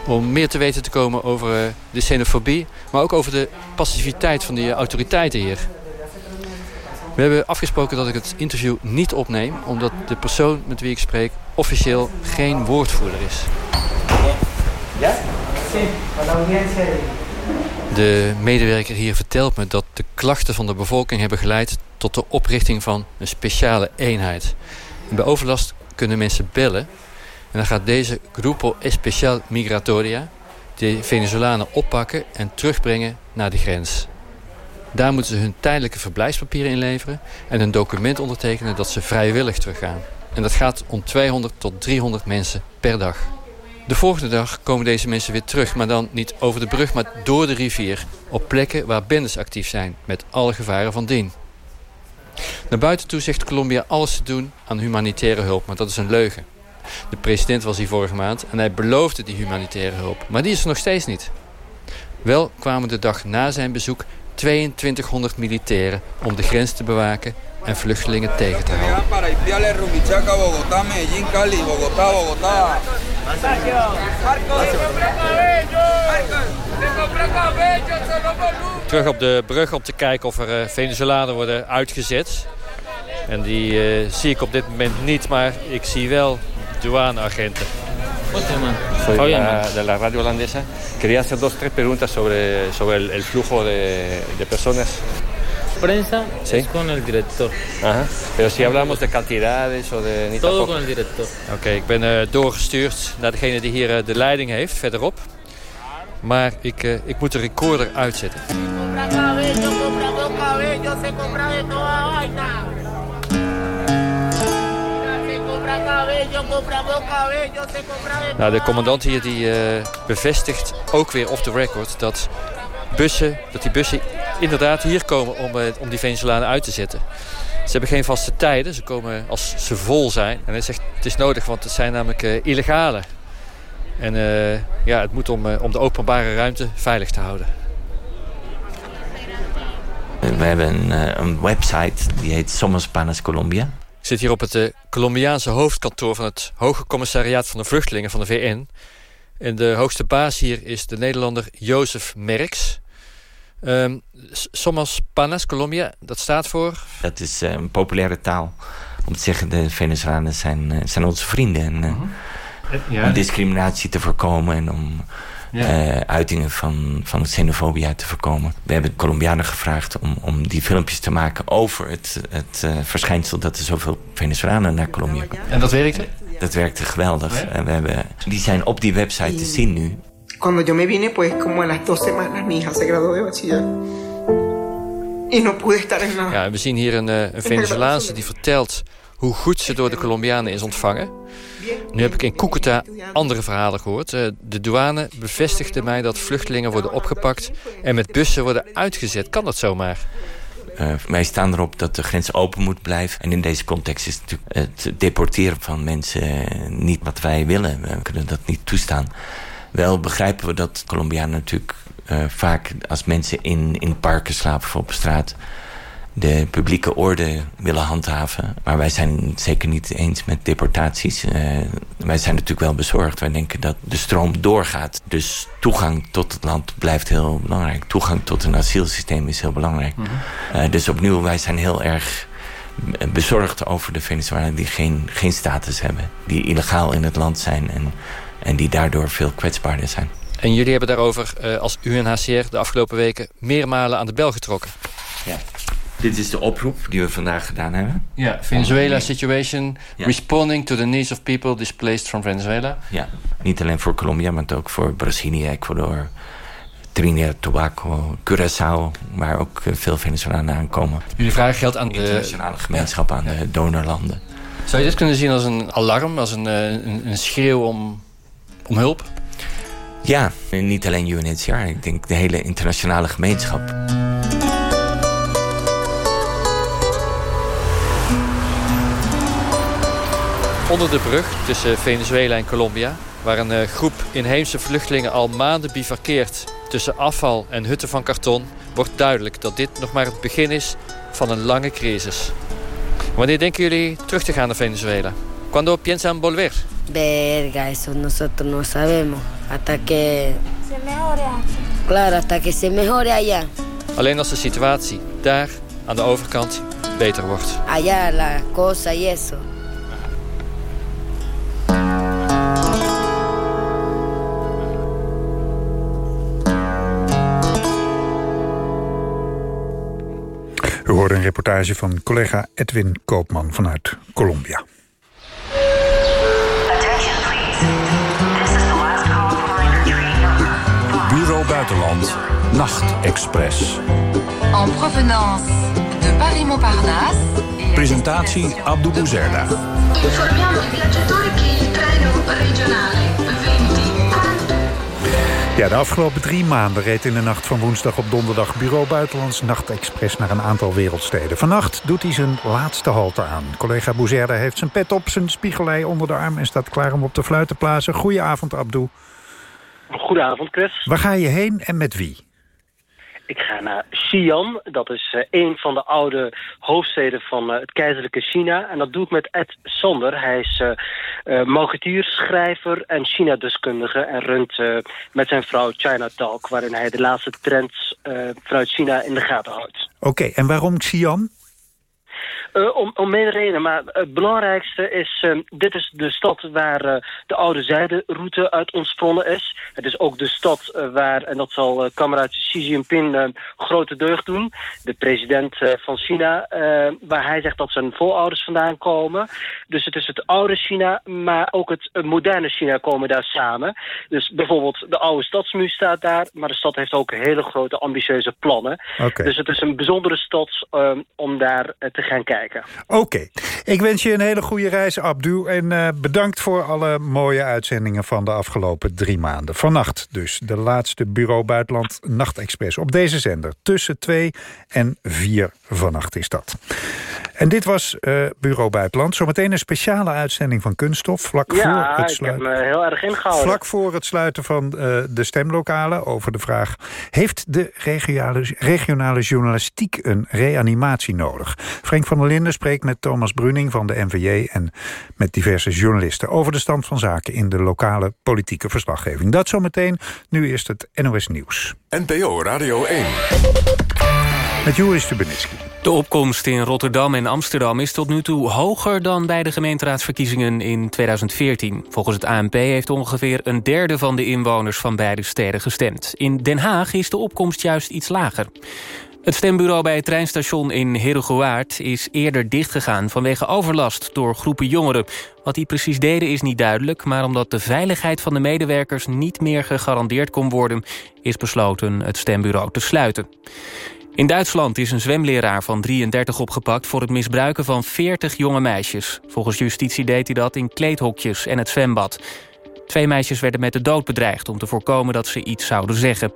[SPEAKER 16] om meer te weten te komen over uh, de xenofobie... maar ook over de passiviteit van die autoriteiten hier. We hebben afgesproken dat ik het interview niet opneem... omdat de persoon met wie ik spreek officieel geen woordvoerder is.
[SPEAKER 25] Ja?
[SPEAKER 16] De medewerker hier vertelt me dat de klachten van de bevolking hebben geleid... tot de oprichting van een speciale eenheid. En bij overlast kunnen mensen bellen. En dan gaat deze Grupo Especial Migratoria... de Venezolanen oppakken en terugbrengen naar de grens. Daar moeten ze hun tijdelijke verblijfspapieren inleveren... en een document ondertekenen dat ze vrijwillig teruggaan. En dat gaat om 200 tot 300 mensen per dag. De volgende dag komen deze mensen weer terug, maar dan niet over de brug, maar door de rivier. Op plekken waar bendes actief zijn, met alle gevaren van dien. Naar buiten toe zegt Colombia alles te doen aan humanitaire hulp, maar dat is een leugen. De president was hier vorige maand en hij beloofde die humanitaire hulp, maar die is er nog steeds niet. Wel kwamen de dag na zijn bezoek 2200 militairen om de grens te bewaken en vluchtelingen tegen te houden. Terug op de brug om te kijken of er uh, Venezolanen worden uitgezet. En die uh, zie ik op dit moment niet, maar ik zie wel douaneagenten.
[SPEAKER 26] Soy la- de la radio holandesa. Quería hacer dos, tres preguntas sobre, sobre el, el flujo de, de personas. prensa
[SPEAKER 16] Sí.
[SPEAKER 26] es con el director.
[SPEAKER 16] Ajá. Pero si hablamos de cantidades o de... ni
[SPEAKER 26] Todo
[SPEAKER 16] tampoco-
[SPEAKER 26] con el director.
[SPEAKER 16] Oké, ik ben eh, doorgestuurd naar degene die hier eh, de leiding heeft, verderop. Maar ik, eh, ik moet de recorder uitzetten.
[SPEAKER 27] Compra cabello, se compra de toda vaina.
[SPEAKER 16] Nou, de commandant hier die eh, bevestigt ook weer off the record dat bussen, dat die bussen inderdaad hier komen om, eh, om die Venezolanen uit te zetten. Ze hebben geen vaste tijden, ze komen als ze vol zijn. En hij zegt het is nodig, want het zijn namelijk eh, illegale. En ja, het moet om, om de openbare ruimte veilig te houden.
[SPEAKER 28] We hebben een, een website die heet Somos Panas Colombia.
[SPEAKER 16] Ik zit hier op het eh, Colombiaanse hoofdkantoor van het Hoge Commissariaat van de Vluchtelingen van de VN. En de hoogste baas hier is de Nederlander Jozef Merks. Ehm S- Somos Panas Colombia, dat staat voor...
[SPEAKER 28] Dat is eh, een populaire taal. Om te zeggen, de Venezolanen zijn, eh, zijn onze vrienden. En, eh,
[SPEAKER 16] Ja.
[SPEAKER 28] Om discriminatie te voorkomen en om
[SPEAKER 16] Ja.
[SPEAKER 28] eh, uitingen van, van xenofobie te voorkomen. We hebben Colombianen gevraagd om, om die filmpjes te maken over het, het eh, verschijnsel dat er zoveel Venezolanen naar Colombia komen.
[SPEAKER 16] En dat werkte?
[SPEAKER 28] Dat werkte geweldig. En we hebben, die zijn op die website te zien nu.
[SPEAKER 29] Cuando yo me vine, pues como a las dos semanas mi hija se graduó de bachiller. Y no pude estar en la...
[SPEAKER 16] Ja, en we zien hier een, eh, een Venezolaanse die vertelt hoe goed ze door de Colombianen is ontvangen. Nu heb ik in Cúcuta andere verhalen gehoord. Eh, De douane bevestigde mij dat vluchtelingen worden opgepakt... en met bussen worden uitgezet. Kan dat zomaar?
[SPEAKER 28] Eh, wij staan erop dat de grens open moet blijven. En in deze context is het deporteren van mensen eh, niet wat wij willen. We kunnen dat niet toestaan. Wel begrijpen we dat Colombianen natuurlijk vaak als mensen in, in parken slapen of op straat de publieke orde willen handhaven. Maar wij zijn het zeker niet eens met deportaties. Eh, wij zijn natuurlijk wel bezorgd. Wij denken dat de stroom doorgaat. Dus toegang tot het land blijft heel belangrijk. Toegang tot een asielsysteem is heel belangrijk. Eh, dus opnieuw, wij zijn heel erg bezorgd over de Venezolanen die geen, geen status hebben. Die illegaal in het land zijn en, en die daardoor veel kwetsbaarder zijn.
[SPEAKER 16] En jullie hebben daarover eh, als UNHCR de afgelopen weken meermalen aan de bel getrokken.
[SPEAKER 28] Ja. Dit is de oproep die we vandaag gedaan hebben.
[SPEAKER 16] Ja, Venezuela situation,
[SPEAKER 28] Ja.
[SPEAKER 16] responding to the needs of people displaced from Venezuela.
[SPEAKER 28] Ja, niet alleen voor Colombia, maar ook voor Brazilië, Ecuador, Trinidad, Tobago, Curaçao, waar ook eh, veel Venezolanen aankomen.
[SPEAKER 16] Jullie vragen geld aan de
[SPEAKER 28] internationale gemeenschap, aan de donorlanden.
[SPEAKER 16] Zou je dit kunnen zien als een alarm, als een, eh, een, een schreeuw om, om hulp?
[SPEAKER 28] Ja, en niet alleen UNHCR, ik denk de hele internationale gemeenschap.
[SPEAKER 16] Onder de brug tussen Venezuela en Colombia, waar een eh, groep inheemse vluchtelingen al maanden bivakkeert tussen afval en hutten van karton, wordt duidelijk dat dit nog maar het begin is van een lange crisis. Wanneer denken jullie terug te gaan naar Venezuela? Cuando piensan volver?
[SPEAKER 30] Verga, eso nosotros no sabemos. Hasta que.
[SPEAKER 27] Se mejore
[SPEAKER 30] Claro, hasta que se mejore allá.
[SPEAKER 16] Alleen als de situatie daar aan de overkant beter wordt.
[SPEAKER 30] Allá la cosa y eso.
[SPEAKER 15] U hoorde een reportage van collega Edwin Koopman vanuit Colombia.
[SPEAKER 14] Bureau Buitenland, Nachtexpress.
[SPEAKER 31] En provenance de Paris-Montparnasse.
[SPEAKER 14] Presentatie Abdou Bouzerda.
[SPEAKER 31] Informiamo i viaggiatori che il treno regionale 20
[SPEAKER 15] Ja, de afgelopen drie maanden reed in de nacht van woensdag op donderdag Bureau Buitenlands Nachtexpress naar een aantal wereldsteden. Vannacht doet hij zijn laatste halte aan. Collega Bouzerda heeft zijn pet op, zijn spiegelei onder de arm en staat klaar om op de fluit te plaatsen. Goedenavond, Abdou.
[SPEAKER 32] Goedenavond, Chris.
[SPEAKER 15] Waar ga je heen en met wie?
[SPEAKER 32] Ik ga naar Xi'an. Dat is eh, een van de oude hoofdsteden van eh, het keizerlijke China. En dat doe ik met Ed Sander. Hij is uh, schrijver en China-deskundige. En runt met zijn vrouw China Talk... waarin hij de laatste trends vanuit China in de gaten houdt.
[SPEAKER 15] Oké, en waarom Xi'an?
[SPEAKER 32] Uh, om, om meerdere redenen, maar het belangrijkste is... Uh, dit is de stad waar uh, de oude zijderoute uit ontspronnen is. Het is ook de stad waar, en dat zal uh, kameraad Xi Jinping grote deugd doen... de president van China, waar hij zegt dat zijn voorouders vandaan komen. Dus het is het oude China, maar ook het moderne China komen daar samen. Dus bijvoorbeeld de oude stadsmuur staat daar... maar de stad heeft ook hele grote ambitieuze plannen.
[SPEAKER 15] Okay.
[SPEAKER 32] Dus het is een bijzondere stad om daar te gaan kijken.
[SPEAKER 15] Oké, ik wens je een hele goede reis, Abdu. En uh, bedankt voor alle mooie uitzendingen van de afgelopen drie maanden. Vannacht dus, de laatste Bureau Buitenland Nachtexpress. Op deze zender, tussen twee en vier vannacht is dat. En dit was uh, Bureau Buitenland. Zometeen een speciale uitzending van Kunststof. Vlak
[SPEAKER 32] ja,
[SPEAKER 15] voor het
[SPEAKER 32] ik
[SPEAKER 15] sluiten.
[SPEAKER 32] heb me heel erg ingehouden.
[SPEAKER 15] Vlak voor het sluiten van uh, de stemlokalen over de vraag... heeft de regionale, regionale journalistiek een reanimatie nodig? Frank van der Linden spreekt met Thomas Bruning van de NVJ... en met diverse journalisten over de stand van zaken... in de lokale politieke verslaggeving. Dat zometeen. Nu eerst het NOS Nieuws.
[SPEAKER 33] NPO Radio 1.
[SPEAKER 15] Met Joris.
[SPEAKER 34] De opkomst in Rotterdam en Amsterdam is tot nu toe hoger dan bij de gemeenteraadsverkiezingen in 2014. Volgens het ANP heeft ongeveer een derde van de inwoners van beide steden gestemd. In Den Haag is de opkomst juist iets lager. Het stembureau bij het treinstation in Herugewaard is eerder dichtgegaan vanwege overlast door groepen jongeren. Wat die precies deden is niet duidelijk, maar omdat de veiligheid van de medewerkers niet meer gegarandeerd kon worden, is besloten het stembureau te sluiten. In Duitsland is een zwemleraar van 33 opgepakt... voor het misbruiken van 40 jonge meisjes. Volgens justitie deed hij dat in kleedhokjes en het zwembad. Twee meisjes werden met de dood bedreigd... om te voorkomen dat ze iets zouden zeggen.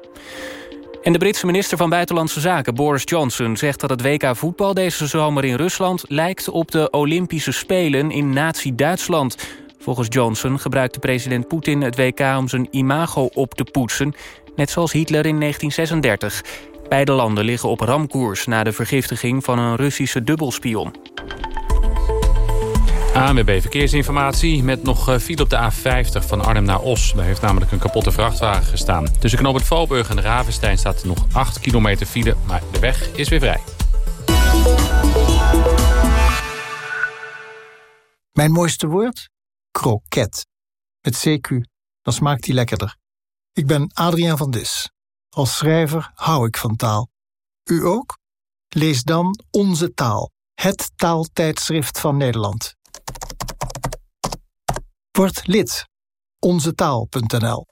[SPEAKER 34] En de Britse minister van Buitenlandse Zaken, Boris Johnson... zegt dat het WK voetbal deze zomer in Rusland... lijkt op de Olympische Spelen in nazi-Duitsland... Volgens Johnson gebruikte president Poetin het WK om zijn imago op te poetsen... net zoals Hitler in 1936... Beide landen liggen op ramkoers na de vergiftiging van een Russische dubbelspion.
[SPEAKER 35] ANWB Verkeersinformatie met nog file op de A50 van Arnhem naar Os. Daar heeft namelijk een kapotte vrachtwagen gestaan. Tussen Knoop het Valburg en de Ravenstein staat er nog 8 kilometer file... maar de weg is weer vrij.
[SPEAKER 36] Mijn mooiste woord? Kroket. Met CQ. Dan smaakt die lekkerder. Ik ben Adriaan van Dis. Als schrijver hou ik van taal. U ook? Lees dan Onze Taal, het taaltijdschrift van Nederland. Word lid. Onzetaal.nl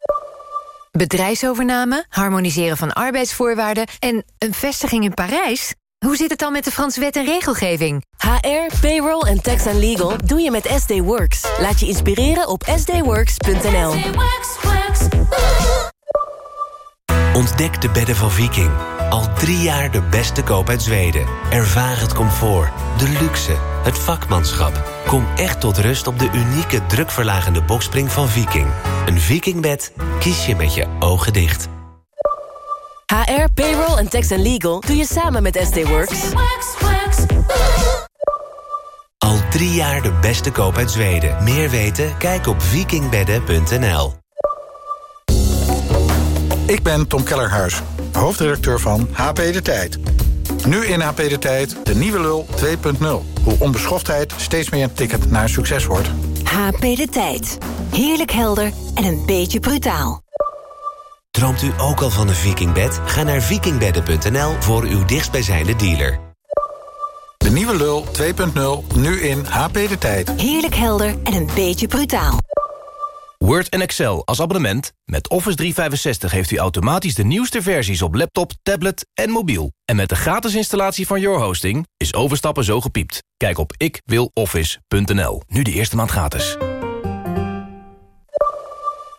[SPEAKER 37] Bedrijfsovername, harmoniseren van arbeidsvoorwaarden en een vestiging in Parijs? Hoe zit het dan met de Franse wet en regelgeving?
[SPEAKER 9] HR, payroll en tax and legal doe je met SD Works. Laat je inspireren op sdworks.nl.
[SPEAKER 10] Ontdek de bedden van Viking. Al drie jaar de beste koop uit Zweden. Ervaar het comfort, de luxe, het vakmanschap. Kom echt tot rust op de unieke drukverlagende bokspring van Viking. Een Vikingbed kies je met je ogen dicht.
[SPEAKER 9] HR, payroll en tax and legal doe je samen met SD Works.
[SPEAKER 10] Al drie jaar de beste koop uit Zweden. Meer weten? Kijk op vikingbedden.nl.
[SPEAKER 38] Ik ben Tom Kellerhuis, hoofdredacteur van HP De Tijd. Nu in HP De Tijd de nieuwe lul 2.0. Hoe onbeschoftheid steeds meer een ticket naar succes wordt.
[SPEAKER 9] HP De Tijd. Heerlijk helder en een beetje brutaal.
[SPEAKER 10] Droomt u ook al van een vikingbed? Ga naar vikingbedden.nl voor uw dichtstbijzijnde dealer.
[SPEAKER 38] De nieuwe lul 2.0, nu in HP De Tijd.
[SPEAKER 9] Heerlijk helder en een beetje brutaal.
[SPEAKER 39] Word en Excel als abonnement. Met Office 365 heeft u automatisch de nieuwste versies op laptop, tablet en mobiel. En met de gratis installatie van Your Hosting is overstappen zo gepiept. Kijk op ikwiloffice.nl. Nu de eerste maand gratis.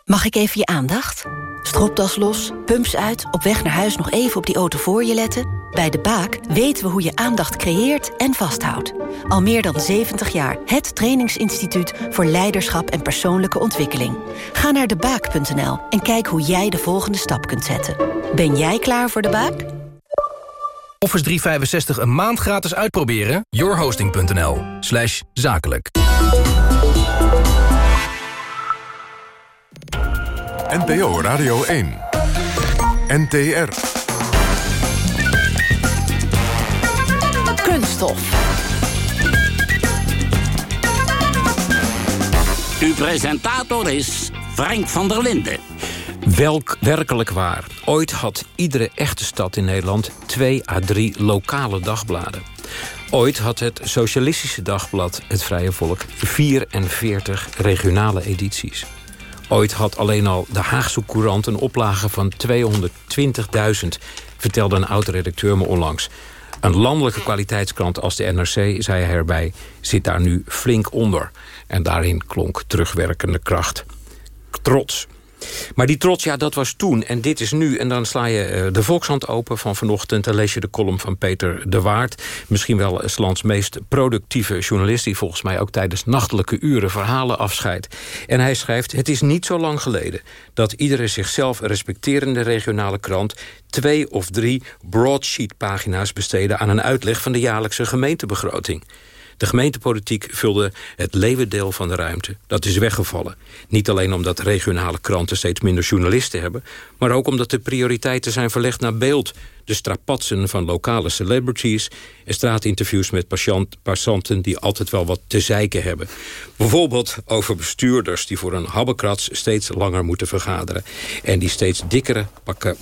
[SPEAKER 9] Mag ik even je aandacht? Stropdas los, pumps uit, op weg naar huis nog even op die auto voor je letten? Bij De Baak weten we hoe je aandacht creëert en vasthoudt. Al meer dan 70 jaar het trainingsinstituut voor leiderschap en persoonlijke ontwikkeling. Ga naar debaak.nl en kijk hoe jij de volgende stap kunt zetten. Ben jij klaar voor De Baak?
[SPEAKER 39] Office 365 een maand gratis uitproberen? yourhosting.nl slash zakelijk.
[SPEAKER 33] NPO Radio 1. NTR.
[SPEAKER 37] Kunststof.
[SPEAKER 40] Uw presentator is Frank van der Linden.
[SPEAKER 41] Welk werkelijk waar. Ooit had iedere echte stad in Nederland twee à drie lokale dagbladen. Ooit had het Socialistische Dagblad Het Vrije Volk 44 regionale edities. Ooit had alleen al de Haagse Courant een oplage van 220.000... vertelde een oud-redacteur me onlangs. Een landelijke kwaliteitskrant als de NRC, zei hij erbij... zit daar nu flink onder. En daarin klonk terugwerkende kracht. Trots. Maar die trots, ja, dat was toen en dit is nu. En dan sla je eh, de Volkshand open van vanochtend... en lees je de column van Peter de Waard. Misschien wel het lands meest productieve journalist... die volgens mij ook tijdens nachtelijke uren verhalen afscheidt. En hij schrijft, het is niet zo lang geleden... dat iedere zichzelf respecterende regionale krant... twee of drie broadsheet-pagina's besteedde... aan een uitleg van de jaarlijkse gemeentebegroting... De gemeentepolitiek vulde het leeuwendeel van de ruimte. Dat is weggevallen. Niet alleen omdat regionale kranten steeds minder journalisten hebben... maar ook omdat de prioriteiten zijn verlegd naar beeld... de strapatsen van lokale celebrities... straatinterviews met passanten die altijd wel wat te zeiken hebben. Bijvoorbeeld over bestuurders die voor een habbekrats... steeds langer moeten vergaderen... en die steeds dikkere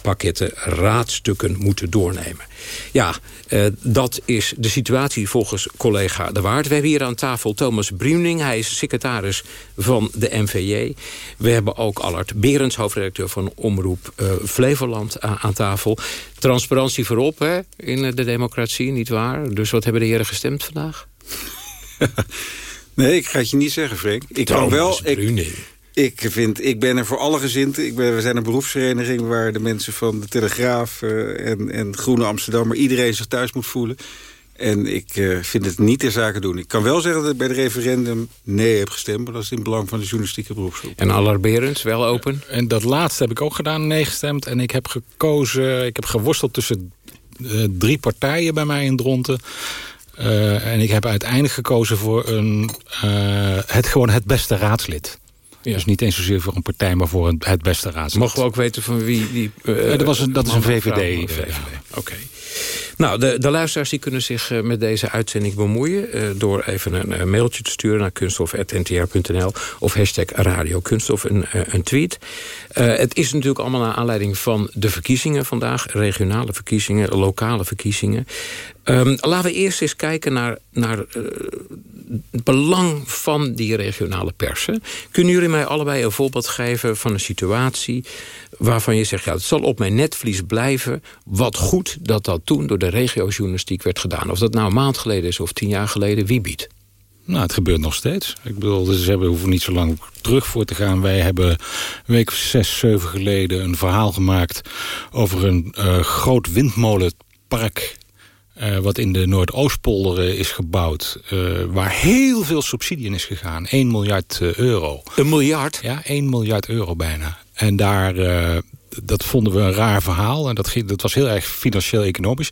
[SPEAKER 41] pakketten raadstukken moeten doornemen. Ja, uh, dat is de situatie volgens collega De Waard. We hebben hier aan tafel Thomas Bruning. Hij is secretaris van de MVJ. We hebben ook Allard Berends, hoofdredacteur van Omroep uh, Flevoland aan tafel. Transparantie voorop hè, in de democratie, niet Dus wat hebben de heren gestemd vandaag? [LAUGHS]
[SPEAKER 42] nee, ik ga het je niet zeggen, Frank. Ik kan wel...
[SPEAKER 41] Ik,
[SPEAKER 42] ik, vind, ik ben er voor alle gezinten. Ik ben, we zijn een beroepsvereniging waar de mensen van de Telegraaf uh, en, en Groene Amsterdammer... iedereen zich thuis moet voelen. En ik uh, vind het niet ter zake doen. Ik kan wel zeggen dat ik bij het referendum nee heb gestemd... maar dat is in belang van de journalistieke beroepsgroep.
[SPEAKER 41] En alarmerend, wel open?
[SPEAKER 42] En dat laatste heb ik ook gedaan, nee gestemd. En ik heb gekozen, ik heb geworsteld tussen drie partijen bij mij in Dronten... Uh, en ik heb uiteindelijk gekozen voor een, het, gewoon het beste raadslid. Ja. Dus niet eens zozeer voor een partij, maar voor het beste raadslid.
[SPEAKER 41] Mogen we ook weten van wie die...
[SPEAKER 42] Uh, dat, was een, dat is een VVD. VVD.
[SPEAKER 41] Oké. Nou, de, de luisteraars die kunnen zich uh, met deze uitzending bemoeien... Uh, door even een uh, mailtje te sturen naar kunststof.ntr.nl... of hashtag Radio Kunststof, een, een tweet. het is natuurlijk allemaal naar aanleiding van de verkiezingen vandaag. Regionale verkiezingen, lokale verkiezingen. Um, laten we eerst eens kijken naar, naar het belang van die regionale persen. Kunnen jullie mij allebei een voorbeeld geven van een situatie... waarvan je zegt, ja, het zal op mijn netvlies blijven... wat goed dat dat toen door de regiojournalistiek werd gedaan. Of dat nou een maand geleden is of tien jaar geleden, wie biedt?
[SPEAKER 42] Nou, het gebeurt nog steeds. Ik bedoel, dus we hebben, hoeven niet zo lang terug voor te gaan. Wij hebben een week of zes, zeven geleden een verhaal gemaakt... over een uh, groot windmolenpark uh, wat in de Noordoostpolder uh, is gebouwd... Uh, waar heel veel subsidie in is gegaan. 1 miljard euro.
[SPEAKER 41] Een miljard?
[SPEAKER 42] Ja, 1 miljard euro bijna. En daar dat vonden we een raar verhaal. En dat, dat was heel erg financieel-economisch.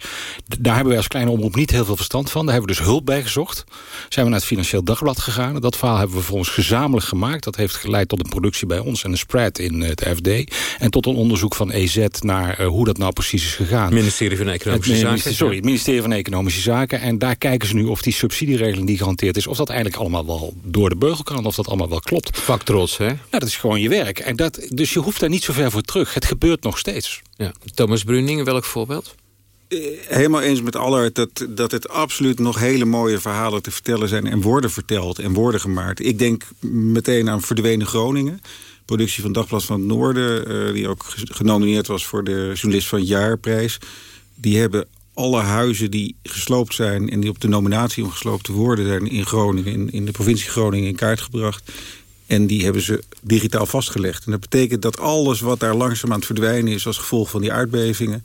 [SPEAKER 42] Daar hebben wij als kleine omroep niet heel veel verstand van. Daar hebben we dus hulp bij gezocht. Zijn we naar het Financieel Dagblad gegaan. Dat verhaal hebben we voor ons gezamenlijk gemaakt. Dat heeft geleid tot een productie bij ons en een spread in het FD. En tot een onderzoek van EZ naar uh, hoe dat nou precies is gegaan.
[SPEAKER 41] Ministerie van Economische Zaken.
[SPEAKER 42] Sorry, het ministerie van Economische Zaken. En daar kijken ze nu of die subsidieregeling die gehanteerd is... of dat eigenlijk allemaal wel door de beugel kan. Of dat allemaal wel klopt.
[SPEAKER 41] Vaktrots, hè? Nou,
[SPEAKER 42] dat is gewoon je werk. En dat, dus je hoeft daar niet zo ver voor terug. Het gebeurt nog steeds.
[SPEAKER 41] Ja. Thomas Bruning, welk voorbeeld?
[SPEAKER 42] Helemaal eens met Allard dat, dat het absoluut nog hele mooie verhalen te vertellen zijn... en worden verteld en worden gemaakt. Ik denk meteen aan Verdwenen Groningen. Productie van Dagblad van het Noorden... Uh, die ook genomineerd was voor de Journalist van het Jaarprijs. Die hebben alle huizen die gesloopt zijn... en die op de nominatie om gesloopt te worden zijn in Groningen... in, in de provincie Groningen in kaart gebracht. En die hebben ze digitaal vastgelegd. En dat betekent dat alles wat daar langzaam aan het verdwijnen is... als gevolg van die aardbevingen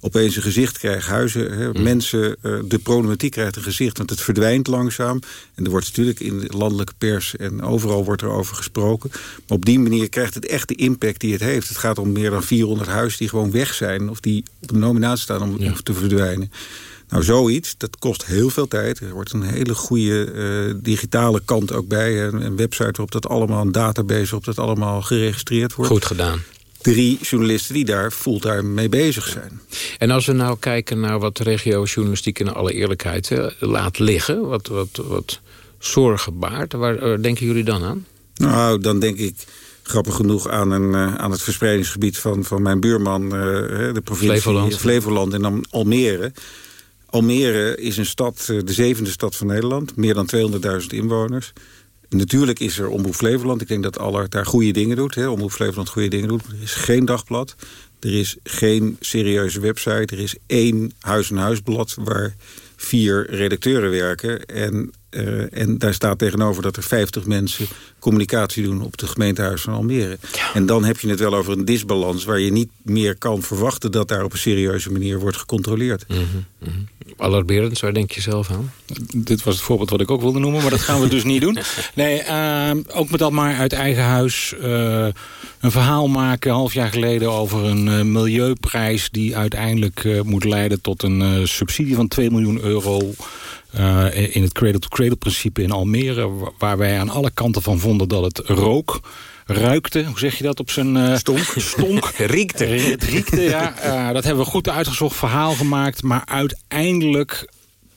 [SPEAKER 42] opeens een gezicht krijgt. Huizen, hè, mm. mensen, uh, de problematiek krijgt een gezicht. Want het verdwijnt langzaam. En er wordt natuurlijk in de landelijke pers en overal wordt er over gesproken. Maar op die manier krijgt het echt de impact die het heeft. Het gaat om meer dan 400 huizen die gewoon weg zijn. Of die op de nominatie staan om ja. te verdwijnen. Nou, zoiets, dat kost heel veel tijd. Er wordt een hele goede uh, digitale kant ook bij. Een, een website waarop dat allemaal, een database waarop dat allemaal geregistreerd wordt.
[SPEAKER 41] Goed gedaan
[SPEAKER 42] drie journalisten die daar fulltime mee bezig zijn.
[SPEAKER 41] En als we nou kijken naar wat regio-journalistiek in alle eerlijkheid laat liggen... wat, wat, wat zorgen baart, waar denken jullie dan aan?
[SPEAKER 42] Nou, dan denk ik grappig genoeg aan, een, uh, aan het verspreidingsgebied van, van mijn buurman... De provincie
[SPEAKER 41] Flevoland.
[SPEAKER 42] Flevoland en dan Almere. Almere is een stad, uh, de zevende stad van Nederland. Meer dan 200.000 inwoners. Natuurlijk is er Omroep Flevoland. Ik denk dat Allard daar goede dingen doet. Hè. Omroep Flevoland goede dingen doet. Er is geen dagblad. Er is geen serieuze website. Er is één huis-en-huisblad waar vier redacteuren werken. En, uh, en daar staat tegenover dat er 50 mensen communicatie doen op het gemeentehuis van Almere. Ja. En dan heb je het wel over een disbalans waar je niet meer kan verwachten dat daar op een serieuze manier wordt gecontroleerd.
[SPEAKER 41] Mm -hmm, mm -hmm. Alarmerend, waar denk je zelf aan?
[SPEAKER 43] Dit was het voorbeeld wat ik ook wilde noemen, maar dat gaan we dus niet doen. [LAUGHS] Nee, uh, ook met dat maar uit eigen huis uh, een verhaal maken half jaar geleden over een uh, milieuprijs die uiteindelijk uh, moet leiden tot een subsidie van 2 miljoen euro in het cradle-to-cradle-principe in Almere... waar wij aan alle kanten van vonden dat het rook ruikte. Hoe zeg je dat op zijn... Uh,
[SPEAKER 42] stonk. [LAUGHS]
[SPEAKER 43] Stonk. [LAUGHS]
[SPEAKER 41] riekte.
[SPEAKER 43] Het riekte, ja. Uh, [LAUGHS] dat hebben we goed uitgezocht, verhaal gemaakt. Maar uiteindelijk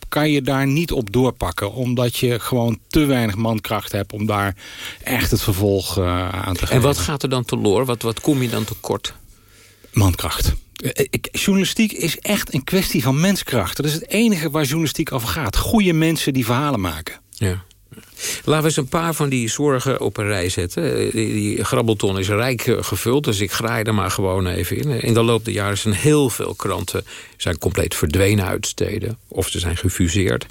[SPEAKER 43] kan je daar niet op doorpakken. Omdat je gewoon te weinig mankracht hebt om daar echt het vervolg uh, aan te geven.
[SPEAKER 41] En wat gaat er dan teloor? Wat, wat kom je dan tekort?
[SPEAKER 43] Mankracht. Ik, journalistiek is echt een kwestie van menskracht. Dat is het enige waar journalistiek over gaat. Goede mensen die verhalen maken.
[SPEAKER 41] Ja. Laten we eens een paar van die zorgen op een rij zetten. Die, die grabbelton is rijk gevuld, dus ik graai er maar gewoon even in. In de loop der jaren zijn heel veel kranten zijn compleet verdwenen uit steden. Of ze zijn gefuseerd.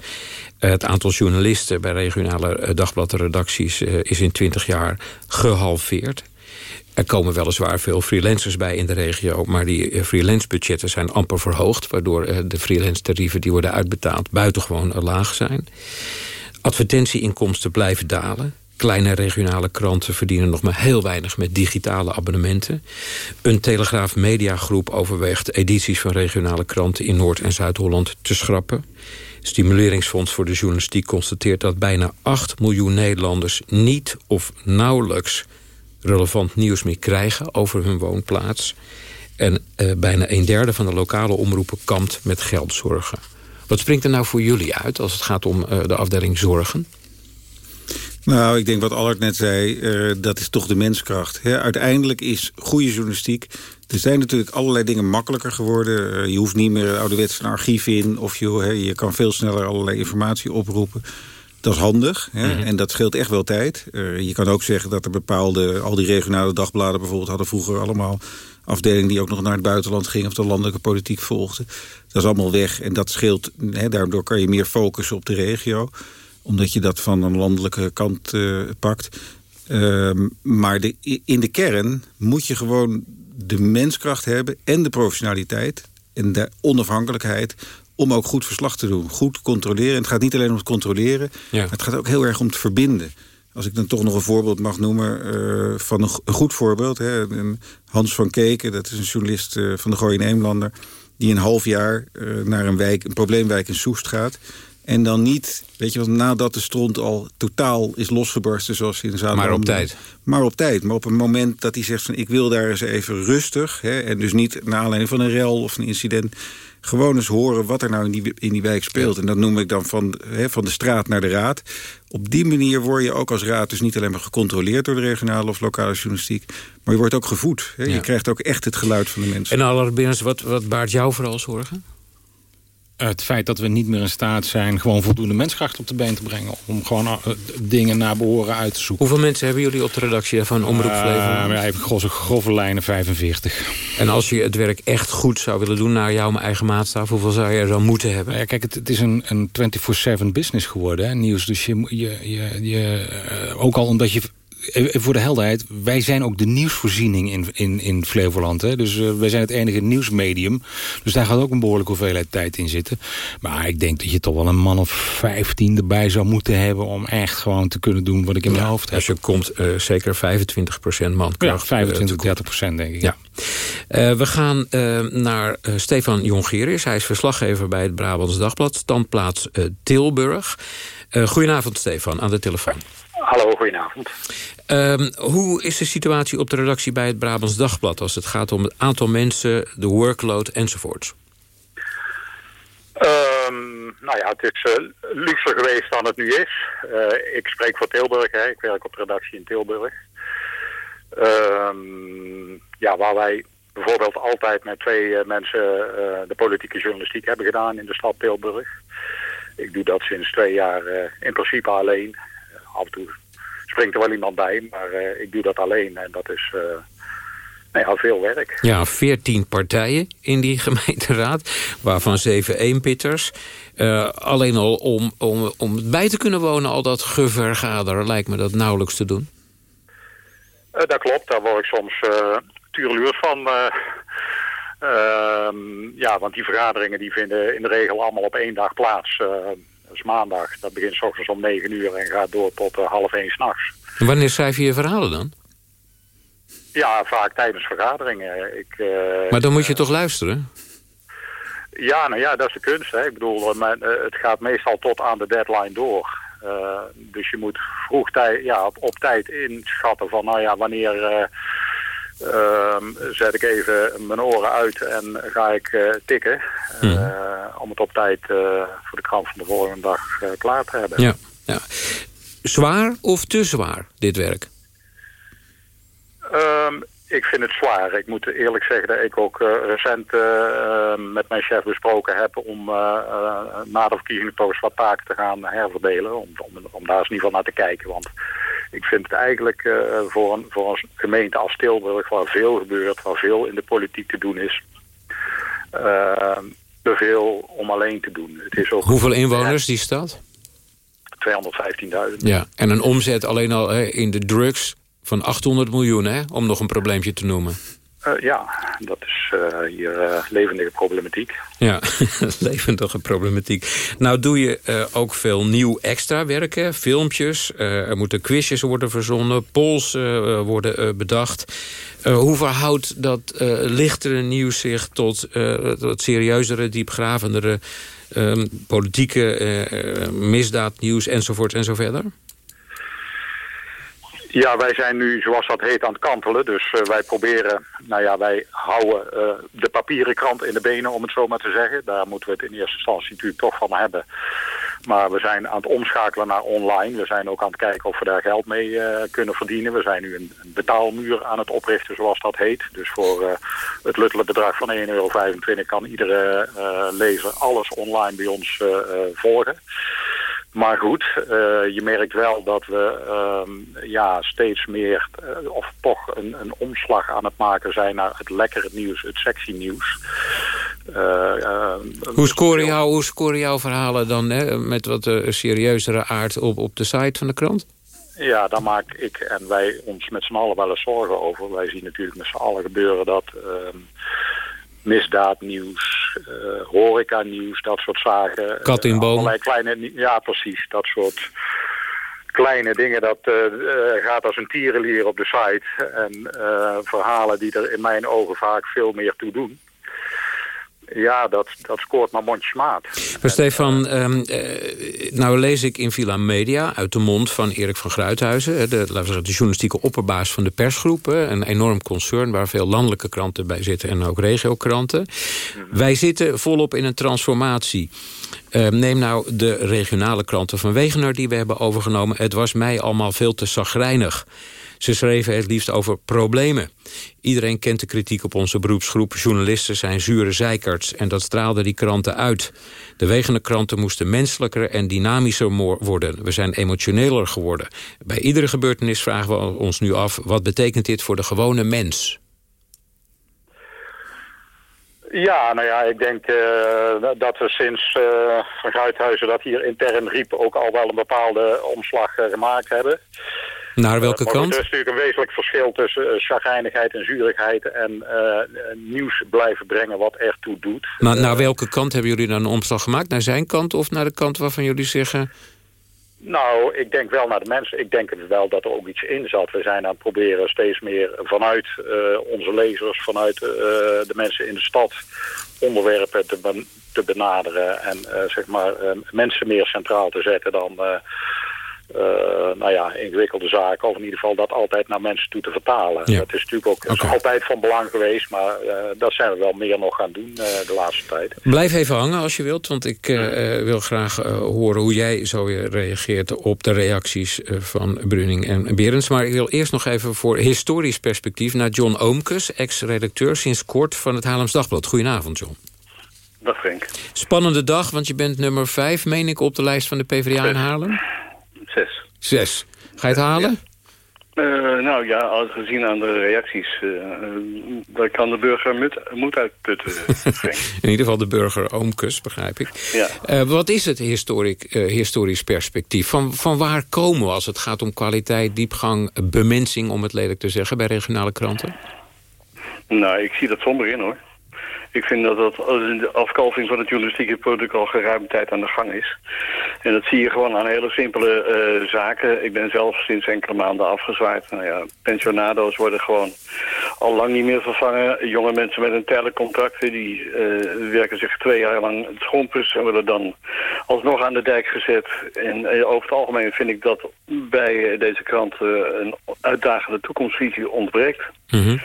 [SPEAKER 41] Het aantal journalisten bij regionale dagbladredacties is in 20 jaar gehalveerd. Er komen weliswaar veel freelancers bij in de regio... maar die freelance budgetten zijn amper verhoogd... waardoor de freelance tarieven die worden uitbetaald buitengewoon laag zijn. Advertentieinkomsten blijven dalen. Kleine regionale kranten verdienen nog maar heel weinig met digitale abonnementen. Een Telegraaf Mediagroep overweegt edities van regionale kranten in Noord- en Zuid-Holland te schrappen. Stimuleringsfonds voor de Journalistiek constateert dat bijna 8 miljoen Nederlanders niet of nauwelijks relevant nieuws meer krijgen over hun woonplaats. En uh, bijna een derde van de lokale omroepen kampt met geldzorgen. Wat springt er nou voor jullie uit als het gaat om uh, de afdeling zorgen?
[SPEAKER 42] Nou, ik denk wat Allard net zei, uh, dat is toch de menskracht. Hè? Uiteindelijk is goede journalistiek... Er zijn natuurlijk allerlei dingen makkelijker geworden. Uh, je hoeft niet meer ouderwets een archief in... of je, hè, je kan veel sneller allerlei informatie oproepen. Dat is handig hè? Mm -hmm. en dat scheelt echt wel tijd. Uh, je kan ook zeggen dat er bepaalde... al die regionale dagbladen bijvoorbeeld hadden vroeger allemaal afdelingen die ook nog naar het buitenland gingen... of de landelijke politiek volgden. Dat is allemaal weg en dat scheelt. Hè, daardoor kan je meer focussen op de regio omdat je dat van een landelijke kant uh, pakt. Uh, maar de, in de kern moet je gewoon de menskracht hebben... en de professionaliteit en de onafhankelijkheid om ook goed verslag te doen. Goed controleren. En het gaat niet alleen om het controleren... Ja. het gaat ook heel erg om het verbinden. Als ik dan toch nog een voorbeeld mag noemen uh, van een, een, goed voorbeeld. Hè, Hans van Keken, dat is een journalist uh, van de Gooi Eemlander... die een half jaar uh, naar een, wijk, een probleemwijk in Soest gaat... En dan niet, weet je wat, nadat de stront al totaal is losgebarsten... zoals in Zuid
[SPEAKER 41] Maar op tijd.
[SPEAKER 42] Maar op tijd. Maar op een moment dat hij zegt van... ik wil daar eens even rustig... Hè, en dus niet naar aanleiding van een rel of een incident... gewoon eens horen wat er nou in die, in die wijk speelt. En dat noem ik dan van, van de straat naar de raad. Op die manier word je ook als raad dus niet alleen maar gecontroleerd... door de regionale of lokale journalistiek... maar je wordt ook gevoed. Ja. Je krijgt ook echt het geluid van de mensen.
[SPEAKER 41] En Allerbinnens, wat, wat baart jou vooral zorgen?
[SPEAKER 43] Het feit dat we niet meer in staat zijn... gewoon voldoende menskracht op de been te brengen... om gewoon uh, dingen naar behoren uit te zoeken.
[SPEAKER 41] Hoeveel mensen hebben jullie op de redactie van Omroep Flevoland?
[SPEAKER 43] Uh, even grove, grove lijnen 45.
[SPEAKER 41] En als je het werk echt goed zou willen doen... naar jouw eigen maatstaf, hoeveel zou je er dan moeten hebben?
[SPEAKER 43] Ja, kijk, het, het is een, een 24-7 business geworden, hè, nieuws. Dus je, je, je, je uh, ook al omdat je voor de helderheid, wij zijn ook de nieuwsvoorziening in, in, in Flevoland. Hè? Dus uh, wij zijn het enige nieuwsmedium. Dus daar gaat ook een behoorlijke hoeveelheid tijd in zitten. Maar ik denk dat je toch wel een man of 15 erbij zou moeten hebben... om echt gewoon te kunnen doen wat ik in
[SPEAKER 41] ja,
[SPEAKER 43] mijn hoofd heb.
[SPEAKER 41] Als je komt, uh, zeker 25% mankracht.
[SPEAKER 43] Ja, 25, 30% denk ik.
[SPEAKER 41] Ja. Uh, we gaan naar Stefan Jongerius. Hij is verslaggever bij het Brabants Dagblad. Standplaats Tilburg. goedenavond, Stefan, aan de telefoon.
[SPEAKER 44] Hallo, goedenavond.
[SPEAKER 41] Um, hoe is de situatie op de redactie bij het Brabants Dagblad... als het gaat om het aantal mensen, de workload enzovoorts?
[SPEAKER 45] Ehm, nou ja, het is uh, luxer geweest dan het nu is. Uh, ik spreek voor Tilburg, hè. ik werk op de redactie in Tilburg. Ehm, ja, waar wij bijvoorbeeld altijd met twee uh, mensen de politieke journalistiek hebben gedaan in de stad Tilburg. Ik doe dat sinds twee jaar in principe alleen. Af en toe springt er wel iemand bij, maar ik doe dat alleen en dat is nou ja, veel werk.
[SPEAKER 41] Ja, veertien partijen in die [LAUGHS] gemeenteraad, waarvan zeven eenpitters. Uh, alleen al om, om, om bij te kunnen wonen, al dat gevergader, lijkt me dat nauwelijks te doen.
[SPEAKER 45] Uh, dat klopt, daar word ik soms uh, tureluurs van. Ehm, ja, want die vergaderingen die vinden in de regel allemaal op één dag plaats. Dat is maandag, dat begint s ochtends om negen uur en gaat door tot half één s'nachts.
[SPEAKER 41] Wanneer schrijf je je verhalen dan?
[SPEAKER 45] Ja, vaak tijdens vergaderingen. Ik, uh,
[SPEAKER 41] maar dan moet je toch luisteren?
[SPEAKER 45] Ja, nou ja, dat is de kunst. Hè. Ik bedoel, uh, het gaat meestal tot aan de deadline door. Dus je moet vroeg ja, op, op, tijd inschatten van, nou ja, wanneer zet ik even mijn oren uit en ga ik tikken. Mm. Om het op tijd voor de krant van de volgende dag klaar te hebben.
[SPEAKER 41] Ja, ja. Zwaar of te zwaar, dit werk?
[SPEAKER 45] Um, ik vind het zwaar. Ik moet eerlijk zeggen dat ik ook uh, recent uh, met mijn chef besproken heb om uh, na de verkiezingen toch eens wat taken te gaan herverdelen. Om, om, om, daar eens in ieder geval naar te kijken. Want ik vind het eigenlijk voor, een, voor een gemeente als Tilburg, waar veel gebeurt, waar veel in de politiek te doen is, ehm, te veel om alleen te doen. Het is ook,
[SPEAKER 41] Hoeveel inwoners die stad?
[SPEAKER 45] 215.000.
[SPEAKER 41] Ja, en een omzet alleen al hè, in de drugs van 800 miljoen, hè? Om nog een probleempje te noemen.
[SPEAKER 45] Uh, ja, dat is uh, hier uh, levendige problematiek.
[SPEAKER 41] Ja, [LAUGHS] levendige problematiek. Nou doe je ook veel nieuw extra werken, filmpjes. er moeten quizjes worden verzonnen, polls worden bedacht. hoe verhoudt dat lichtere nieuws zich tot dat serieuzere, diepgravendere... Ehm, politieke misdaadnieuws enzovoort en zo verder?
[SPEAKER 45] Ja, wij zijn nu, zoals dat heet, aan het kantelen. Dus uh, wij proberen, nou ja, wij houden uh, de papieren krant in de benen, om het zo maar te zeggen. Daar moeten we het in eerste instantie natuurlijk toch van hebben. Maar we zijn aan het omschakelen naar online. We zijn ook aan het kijken of we daar geld mee uh, kunnen verdienen. We zijn nu een, een, betaalmuur aan het oprichten, zoals dat heet. Dus voor het luttele bedrag van 1,25 euro kan iedere lezer alles online bij ons volgen. Maar goed, uh, je merkt wel dat we uh, ja, steeds meer, uh, of toch een, een, omslag aan het maken zijn naar het lekkere nieuws, het sexy nieuws.
[SPEAKER 41] hoe, scoren jou, hoe scoren jouw verhalen dan hè, met wat serieuzere aard op, op de site van de krant?
[SPEAKER 45] Ja, daar maak ik en wij ons met z'n allen wel eens zorgen over. Wij zien natuurlijk met z'n allen gebeuren dat ehm, misdaadnieuws, uh, horeca-nieuws, dat soort zaken.
[SPEAKER 41] Kat in boom.
[SPEAKER 45] kleine, ja, precies, dat soort kleine dingen. Dat uh, gaat als een tierenlier op de site. En verhalen die er in mijn ogen vaak veel meer toe doen ja, dat, dat scoort maar mondjesmaat.
[SPEAKER 41] Maar Stefan, um, nou lees ik in Villa Media uit de mond van Erik van Gruithuizen... de, laten we zeggen, de journalistieke opperbaas van de persgroepen. Een enorm concern waar veel landelijke kranten bij zitten... en ook regiokranten. Mhm. Wij zitten volop in een transformatie. Uh, neem nou de regionale kranten van Wegener die we hebben overgenomen. Het was mij allemaal veel te zagrijnig. Ze schreven het liefst over problemen. Iedereen kent de kritiek op onze beroepsgroep. Journalisten zijn zure zeikerts en dat straalde die kranten uit. De wegende kranten moesten menselijker en dynamischer worden. We zijn emotioneler geworden. Bij iedere gebeurtenis vragen we ons nu af... wat betekent dit voor de gewone mens?
[SPEAKER 45] Ja, nou ja, ik denk uh, dat we sinds uh, Van Guithuizen dat hier intern riep... ook al wel een bepaalde omslag uh, gemaakt hebben.
[SPEAKER 41] Naar welke
[SPEAKER 45] uh,
[SPEAKER 41] kant?
[SPEAKER 45] Er is natuurlijk een wezenlijk verschil tussen uh, chagrijnigheid en zurigheid... en uh, nieuws blijven brengen wat ertoe doet.
[SPEAKER 41] Maar naar welke kant hebben jullie dan een omslag gemaakt? Naar zijn kant of naar de kant waarvan jullie zeggen...
[SPEAKER 45] Nou, ik denk wel naar de mensen. Ik denk wel dat er ook iets in zat. We zijn aan het proberen steeds meer vanuit onze lezers... vanuit de mensen in de stad onderwerpen te, te benaderen... en zeg maar mensen meer centraal te zetten dan eh, nou ja, ingewikkelde zaken, of in ieder geval dat altijd naar mensen toe te vertalen.
[SPEAKER 41] Ja.
[SPEAKER 45] Dat is natuurlijk ook is altijd van belang geweest, maar eh, dat zijn we wel meer nog gaan doen eh, de laatste tijd.
[SPEAKER 41] Blijf even hangen als je wilt, want ik eh, eh, wil graag eh, horen hoe jij zo weer reageert op de reacties eh, van Bruning en Berends. Maar ik wil eerst nog even voor historisch perspectief naar John Oomkes, ex-redacteur sinds kort van het Haarlems Dagblad. Goedenavond, John.
[SPEAKER 46] Dag Frank.
[SPEAKER 41] Spannende dag, want je bent nummer vijf, meen ik, op de lijst van de PvdA in Haarlem.
[SPEAKER 46] Zes.
[SPEAKER 41] Zes. Ga je het halen?
[SPEAKER 46] Eh, nou ja, als gezien aan de reacties, eh daar kan de burger moed, moed uitputten. [LAUGHS] Frank.
[SPEAKER 41] In ieder geval de burger Oomkes, begrijp ik.
[SPEAKER 46] Ja.
[SPEAKER 41] Eh, wat is het historiek, eh, historisch perspectief? Van, van waar komen we als het gaat om kwaliteit, diepgang, bemensing... om het lelijk te zeggen, bij regionale kranten?
[SPEAKER 46] nou, ik zie dat somber in hoor. Ik vind dat dat de afkalving van het journalistieke product al geruime tijd aan de gang is. En dat zie je gewoon aan hele simpele eh, zaken. Ik ben zelf sinds enkele maanden afgezwaaid. Nou ja, pensionado's worden gewoon al lang niet meer vervangen. Jonge mensen met een tijdelijk contract, die eh, werken zich twee jaar lang schompers en worden dan alsnog aan de dijk gezet. En eh, over het algemeen vind ik dat bij deze krant een uitdagende toekomstvisie ontbreekt.
[SPEAKER 41] Mhm.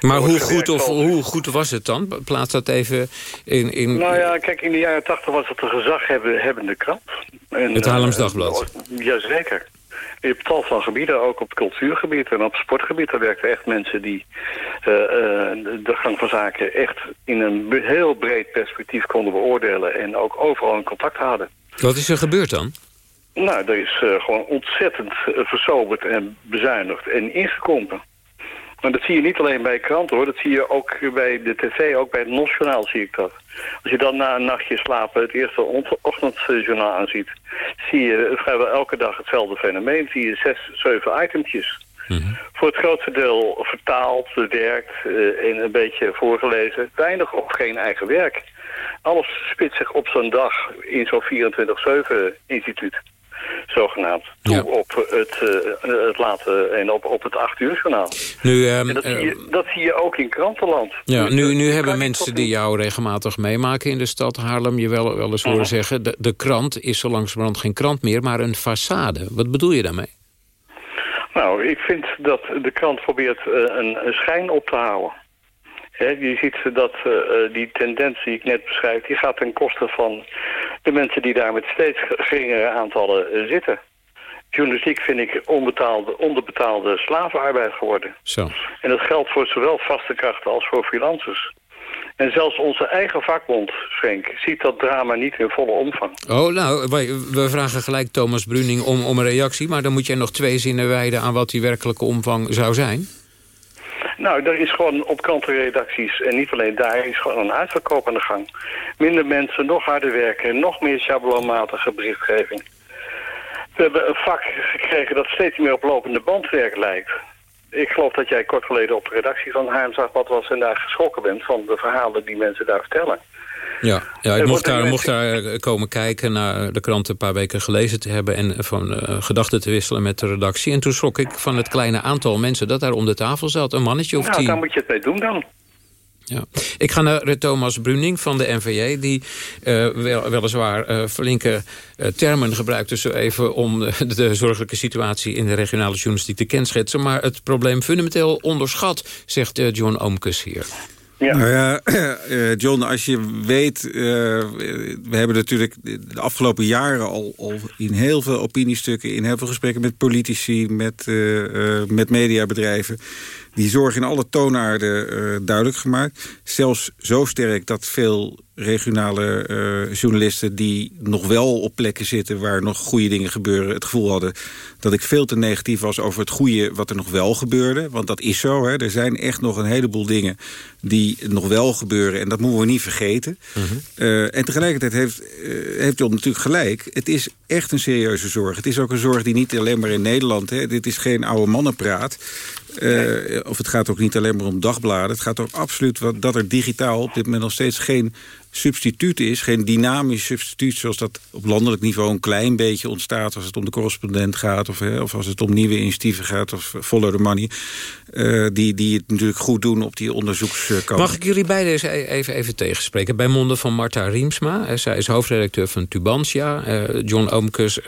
[SPEAKER 41] Maar hoe goed, of, hoe goed was het dan? Plaats dat even in... in
[SPEAKER 46] Nou ja, kijk, in de jaren tachtig was het een gezaghebbende krant. En,
[SPEAKER 41] Het Haarlems
[SPEAKER 46] eh,
[SPEAKER 41] Dagblad.
[SPEAKER 46] jazeker. Je hebt tal van gebieden, ook op het cultuurgebied en op het sportgebied. Daar werkten echt mensen die eh, eh, de gang van zaken echt in een heel breed perspectief konden beoordelen. En ook overal in contact hadden.
[SPEAKER 41] Wat is er gebeurd dan?
[SPEAKER 46] Nou, er is gewoon ontzettend versoberd en bezuinigd en ingekrompen. Maar dat zie je niet alleen bij kranten hoor, dat zie je ook bij de tv, ook bij het Nationaal zie ik dat. Als je dan na een nachtje slapen het eerste ochtendjournaal aanziet, zie je vrijwel elke dag hetzelfde fenomeen. Zie je zes, zeven itemtjes. Voor het grootste deel vertaald, bewerkt eh, en een beetje voorgelezen. Weinig of geen eigen werk. Alles spitst zich op zo'n dag in zo'n 24-7 instituut zogenaamd, toe op het, eh, het late en op, op het 8 uur journaal.
[SPEAKER 41] Nu, ehm,
[SPEAKER 46] dat, zie
[SPEAKER 41] eh,
[SPEAKER 46] je, dat zie je ook in krantenland.
[SPEAKER 41] ja,
[SPEAKER 46] Dus,
[SPEAKER 41] nu,
[SPEAKER 46] eh,
[SPEAKER 41] nu hebben mensen die jou regelmatig meemaken in de stad Haarlem... je wel, wel eens horen
[SPEAKER 46] Mhm.
[SPEAKER 41] zeggen... De, de krant is zo langzamerhand geen krant meer, maar een façade. Wat bedoel je daarmee?
[SPEAKER 46] Nou, ik vind dat de krant probeert eh, een, een schijn op te houden. Je ziet dat eh, eh, die tendens die ik net beschrijf... die gaat ten koste van de mensen die daar met steeds geringere aantallen eh, zitten. Journalistiek vind ik onbetaalde, onderbetaalde slavenarbeid geworden.
[SPEAKER 41] Zo.
[SPEAKER 46] En dat geldt voor zowel vaste krachten als voor freelancers. En zelfs onze eigen vakbond, Frank, ziet dat drama niet in volle omvang.
[SPEAKER 41] Oh, nou, wij- we vragen gelijk Thomas Bruning om, om een reactie... maar dan moet jij nog twee zinnen wijden aan wat die werkelijke omvang zou zijn.
[SPEAKER 46] Nou, er is gewoon op krantenredacties, en niet alleen daar, is gewoon een uitverkoop aan de gang. Minder mensen, nog harder werken, nog meer schabloonmatige berichtgeving. We hebben een vak gekregen dat steeds meer op lopende bandwerk lijkt. Ik geloof dat jij kort geleden op de redactie van Haarlem Dagblad was en daar geschrokken bent van de verhalen die mensen daar vertellen.
[SPEAKER 41] Ja, ja ik mocht daar, mocht daar eh, komen kijken naar de krant een paar weken gelezen te hebben... en van eh, gedachten te wisselen met de redactie. En toen schrok ik van het kleine aantal mensen dat daar om de tafel zat. Een mannetje of
[SPEAKER 46] nou,
[SPEAKER 41] tien.
[SPEAKER 46] daar moet je het mee doen dan.
[SPEAKER 41] Ja. Ik ga naar Thomas Bruning van de NVJ... die eh, wel, weliswaar eh, flinke eh, termen gebruikt... dus zo even om de, [LAUGHS] de zorgelijke situatie in de regionale journalistiek te kenschetsen... maar het probleem fundamenteel onderschat, zegt eh, John Oomkes hier.
[SPEAKER 46] Ja.
[SPEAKER 42] Nou ja, [CLEARS THROAT] eh, John, als je weet... eh, we hebben natuurlijk de afgelopen jaren al, al in heel veel opiniestukken... in heel veel gesprekken met politici, met, eh, met mediabedrijven... die zorg in alle toonaarden duidelijk gemaakt. Zelfs zo sterk dat veel regionale eh, journalisten... die nog wel op plekken zitten waar nog goede dingen gebeuren... het gevoel hadden dat ik veel te negatief was over het goede wat er nog wel gebeurde. Want dat is zo. Hè. Er zijn echt nog een heleboel dingen die nog wel gebeuren. En dat moeten we niet vergeten. Eh, en tegelijkertijd heeft, eh, heeft John natuurlijk gelijk. Het is echt een serieuze zorg. Het is ook een zorg die niet alleen maar in Nederland... Hè, dit is geen oude mannenpraat. Uh, of het gaat ook niet alleen maar om dagbladen. Het gaat ook absoluut wat, dat er digitaal op dit moment nog steeds geen substituut is. Geen dynamisch substituut zoals dat op landelijk niveau een klein beetje ontstaat... als het om de correspondent gaat of, hè, of als het om nieuwe initiatieven gaat... of follow the money, uh, die, die het natuurlijk goed doen op die onderzoekskant.
[SPEAKER 41] Mag ik jullie beiden eens e- even, even tegenspreken? Bij monden van Marta Riemsma. Zij is hoofdredacteur van Tubantia. Uh, John Oomkes,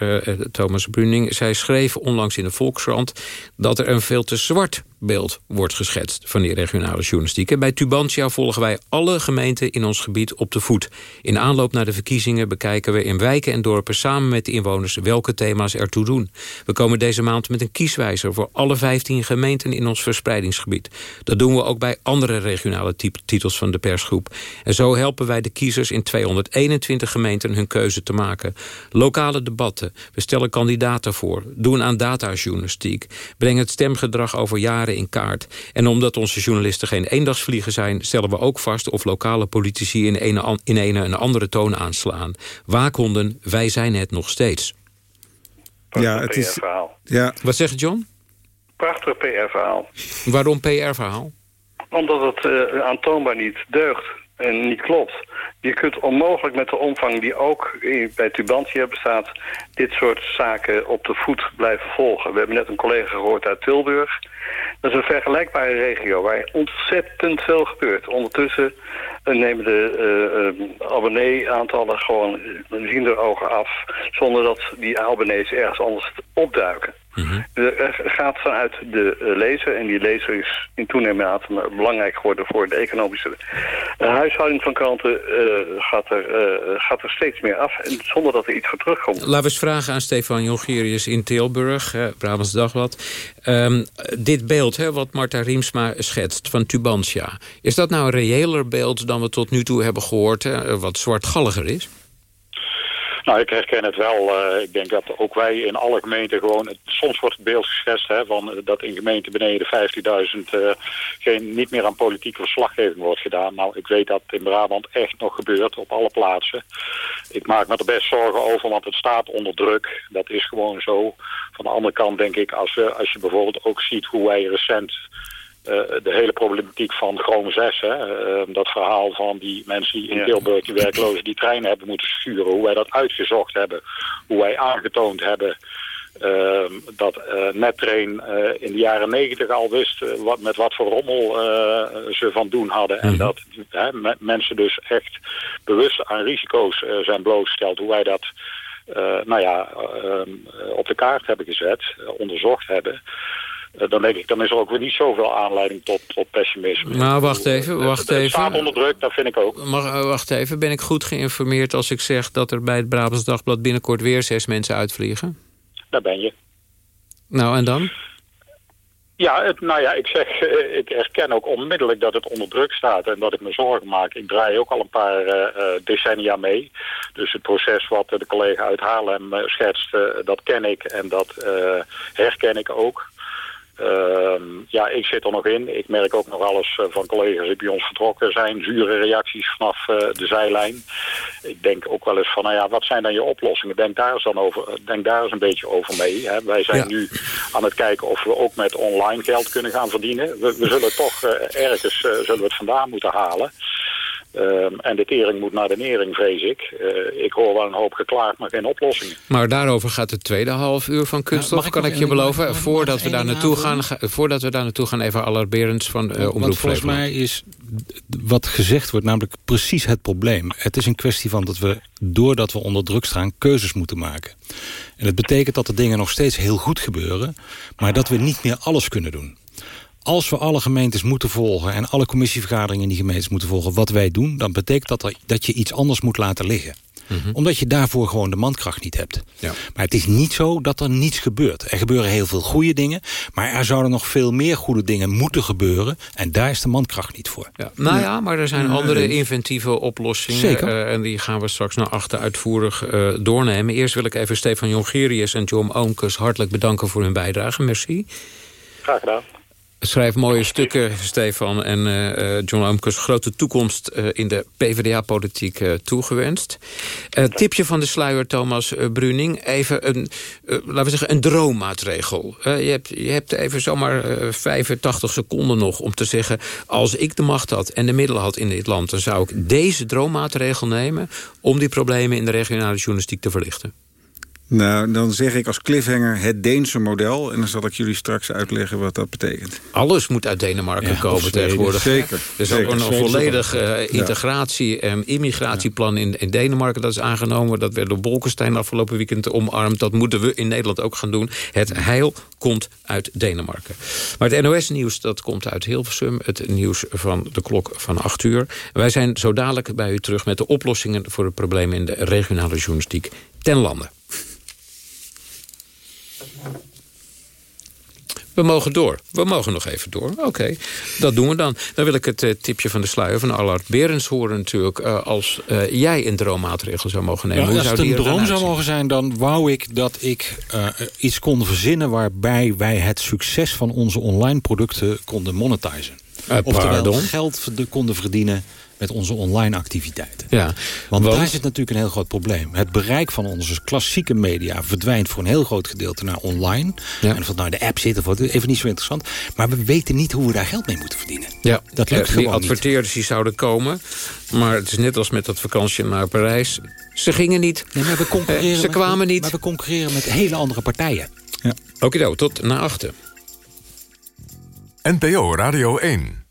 [SPEAKER 41] Thomas Bruning. Zij schreven onlangs in de Volkskrant... dat er een veel te zwart beeld wordt geschetst van die regionale journalistiek. En bij Tubantia volgen wij alle gemeenten in ons gebied op de voet. In aanloop naar de verkiezingen bekijken we in wijken en dorpen samen met de inwoners welke thema's ertoe doen. We komen deze maand met een kieswijzer voor alle 15 gemeenten in ons verspreidingsgebied. Dat doen we ook bij andere regionale titels van de persgroep. En zo helpen wij de kiezers in 221 gemeenten hun keuze te maken. Lokale debatten, we stellen kandidaten voor, doen aan datajournalistiek, brengen het stemgedrag over jaren in kaart. En omdat onze journalisten geen eendagsvliegen zijn... stellen we ook vast of lokale politici in een, in een, een andere toon aanslaan. Waakhonden, wij zijn het nog steeds.
[SPEAKER 42] ja, het is...
[SPEAKER 41] Ja. Wat zegt John?
[SPEAKER 46] Prachtig PR-verhaal.
[SPEAKER 41] Waarom PR-verhaal?
[SPEAKER 46] Omdat het uh, aantoonbaar niet deugt en niet klopt. Je kunt onmogelijk met de omvang die ook bij Tubantia bestaat... dit soort zaken op de voet blijven volgen. We hebben net een collega gehoord uit Tilburg. Dat is een vergelijkbare regio waar ontzettend veel gebeurt. Ondertussen uh, nemen de uh, uh, abonnee-aantallen gewoon zien er ogen af... zonder dat die abonnees ergens anders opduiken. Mm gaat vanuit de lezer, en die lezer is in toenemende mate belangrijk geworden voor de economische huishouding van kranten, gaat, er, gaat er steeds meer af, en zonder dat er iets voor terugkomt.
[SPEAKER 41] Laten we eens vragen aan Stefan Jongerius in Tilburg, Brabants Dagblad. Um, dit beeld, hè, wat Marta Riemsma schetst van Tubantia, is dat nou een reëler beeld dan we tot nu toe hebben gehoord, hè, wat zwartgalliger is?
[SPEAKER 45] Nou, ik herken het wel. Uh, ik denk dat ook wij in alle gemeenten gewoon... Soms wordt het beeld geschetst hè, van, dat in gemeenten beneden 15.000... Uh, geen, niet meer aan politieke verslaggeving wordt gedaan. Nou, ik weet dat in Brabant echt nog gebeurt op alle plaatsen. Ik maak me er best zorgen over, want het staat onder druk. Dat is gewoon zo. Van de andere kant denk ik, als, als je bijvoorbeeld ook ziet hoe wij recent uh, de hele problematiek van Chrome 6. Hè, uh, dat verhaal van die mensen die in. Tilburg die werklozen die treinen hebben moeten sturen. Hoe wij dat uitgezocht hebben. Hoe wij aangetoond hebben uh, dat uh, Nettrain in de jaren negentig al wist wat, met wat voor rommel ze van doen hadden. En dat me mensen dus echt bewust aan risico's zijn blootgesteld. Hoe wij dat nou ja, op de kaart hebben gezet, onderzocht hebben. Uh, dan denk ik, dan is er ook weer niet zoveel aanleiding tot, tot pessimisme.
[SPEAKER 41] Nou, wacht even, wacht
[SPEAKER 45] het,
[SPEAKER 41] even.
[SPEAKER 45] Het staat onder druk, dat vind ik ook.
[SPEAKER 41] Mag, uh, wacht even, ben ik goed geïnformeerd als ik zeg... dat er bij het Brabants Dagblad binnenkort weer zes mensen uitvliegen?
[SPEAKER 45] Daar ben je.
[SPEAKER 41] Nou, en dan?
[SPEAKER 45] Ja, het, nou ja, ik zeg, ik herken ook onmiddellijk dat het onder druk staat en dat ik me zorgen maak. Ik draai ook al een paar uh, decennia mee. Dus het proces wat de collega uit Haarlem schetst, dat ken ik en dat herken ik ook. Uh, ja, ik zit er nog in. Ik merk ook nog eens uh, van collega's die bij ons vertrokken zijn. Zure reacties vanaf uh, de zijlijn. Ik denk ook wel eens van, nou ja, wat zijn dan je oplossingen? Denk daar eens, dan over, denk daar eens een beetje over mee. Hè. Wij zijn ja. nu aan het kijken of we ook met online geld kunnen gaan verdienen. We, we zullen toch eh, ergens zullen we het vandaan moeten halen. Um, en de tering moet naar de nering, vrees ik. Uh, ik hoor wel een hoop geklaagd, maar geen oplossingen.
[SPEAKER 41] Maar daarover gaat het tweede half uur van Kunststof, ja, kan ik je beloven. Mag, voordat, mag we daar naartoe gaan, ga, voordat we daar naartoe gaan, even alarmerend van uh, Omroep
[SPEAKER 43] Want volgens mij is wat gezegd wordt namelijk precies het probleem. Het is een kwestie van dat we, doordat we onder druk staan, keuzes moeten maken. En dat betekent dat de dingen nog steeds heel goed gebeuren... maar dat we niet meer alles kunnen doen als we alle gemeentes moeten volgen... en alle commissievergaderingen in die gemeentes moeten volgen... wat wij doen, dan betekent dat er, dat je iets anders moet laten liggen. Mm -hmm. Omdat je daarvoor gewoon de mankracht niet hebt. Ja. Maar het is niet zo dat er niets gebeurt. Er gebeuren heel veel goede dingen. Maar er zouden nog veel meer goede dingen moeten gebeuren. En daar is de mankracht niet voor.
[SPEAKER 41] Ja. Nou ja, maar er zijn andere inventieve oplossingen.
[SPEAKER 43] Zeker.
[SPEAKER 41] Uh, en die gaan we straks naar achter uitvoerig uh, doornemen. Eerst wil ik even Stefan Jongerius en John Oomkes hartelijk bedanken voor hun bijdrage. Merci.
[SPEAKER 45] Graag gedaan.
[SPEAKER 41] Schrijft mooie stukken, Stefan. En uh, John Omkes grote toekomst uh, in de PvdA-politiek toegewenst. tipje van de sluier, Thomas Bruning. Even een, laten we zeggen, een droommaatregel. je, hebt, je hebt even zomaar 85 seconden nog om te zeggen... als ik de macht had en de middelen had in dit land... dan zou ik deze droommaatregel nemen... om die problemen in de regionale journalistiek te verlichten.
[SPEAKER 42] Nou, dan zeg ik als cliffhanger het Deense model. En dan zal ik jullie straks uitleggen wat dat betekent.
[SPEAKER 41] Alles moet uit Denemarken komen tegenwoordig.
[SPEAKER 42] Zeker.
[SPEAKER 41] Er is ook een volledig uh, integratie- en immigratieplan in, in Denemarken. Dat is aangenomen. Dat werd door Bolkestein afgelopen weekend omarmd. Dat moeten we in Nederland ook gaan doen. Het heil komt uit Denemarken. Maar het NOS-nieuws dat komt uit Hilversum. Het nieuws van de klok van 8 uur. Wij zijn zo dadelijk bij u terug met de oplossingen... voor de problemen in de regionale journalistiek ten lande. We mogen door. We mogen nog even door. Oké, dat doen we dan. Dan wil ik het uh, tipje van de sluier van Allard Berends horen natuurlijk... Uh, als uh, jij een droommaatregel zou mogen nemen.
[SPEAKER 43] Ja,
[SPEAKER 41] Hoe
[SPEAKER 43] als
[SPEAKER 41] zou
[SPEAKER 43] het een
[SPEAKER 41] die
[SPEAKER 43] droom zou mogen zijn... dan wou ik dat ik iets kon verzinnen... waarbij wij het succes van onze online producten konden monetizen. Oftewel geld konden verdienen met onze online activiteiten.
[SPEAKER 41] Ja,
[SPEAKER 43] want,
[SPEAKER 41] want
[SPEAKER 43] daar zit natuurlijk een heel groot probleem. Het bereik van onze klassieke media verdwijnt voor een heel groot gedeelte naar online.
[SPEAKER 41] Ja.
[SPEAKER 43] En of dat nou de app zit of wat, even niet zo interessant. Maar we weten niet hoe we daar geld mee moeten verdienen.
[SPEAKER 41] Ja,
[SPEAKER 43] Dat lukt
[SPEAKER 41] Eh, die
[SPEAKER 43] gewoon niet.
[SPEAKER 41] adverteerders die zouden komen. Maar het is net als met dat vakantie naar Parijs. Ze gingen niet.
[SPEAKER 43] Nee, maar we concurreren
[SPEAKER 41] Eh, ze
[SPEAKER 43] met-
[SPEAKER 41] kwamen niet.
[SPEAKER 43] Maar we concurreren met hele andere partijen.
[SPEAKER 41] Oké, tot na achter.
[SPEAKER 33] NPO Radio 1.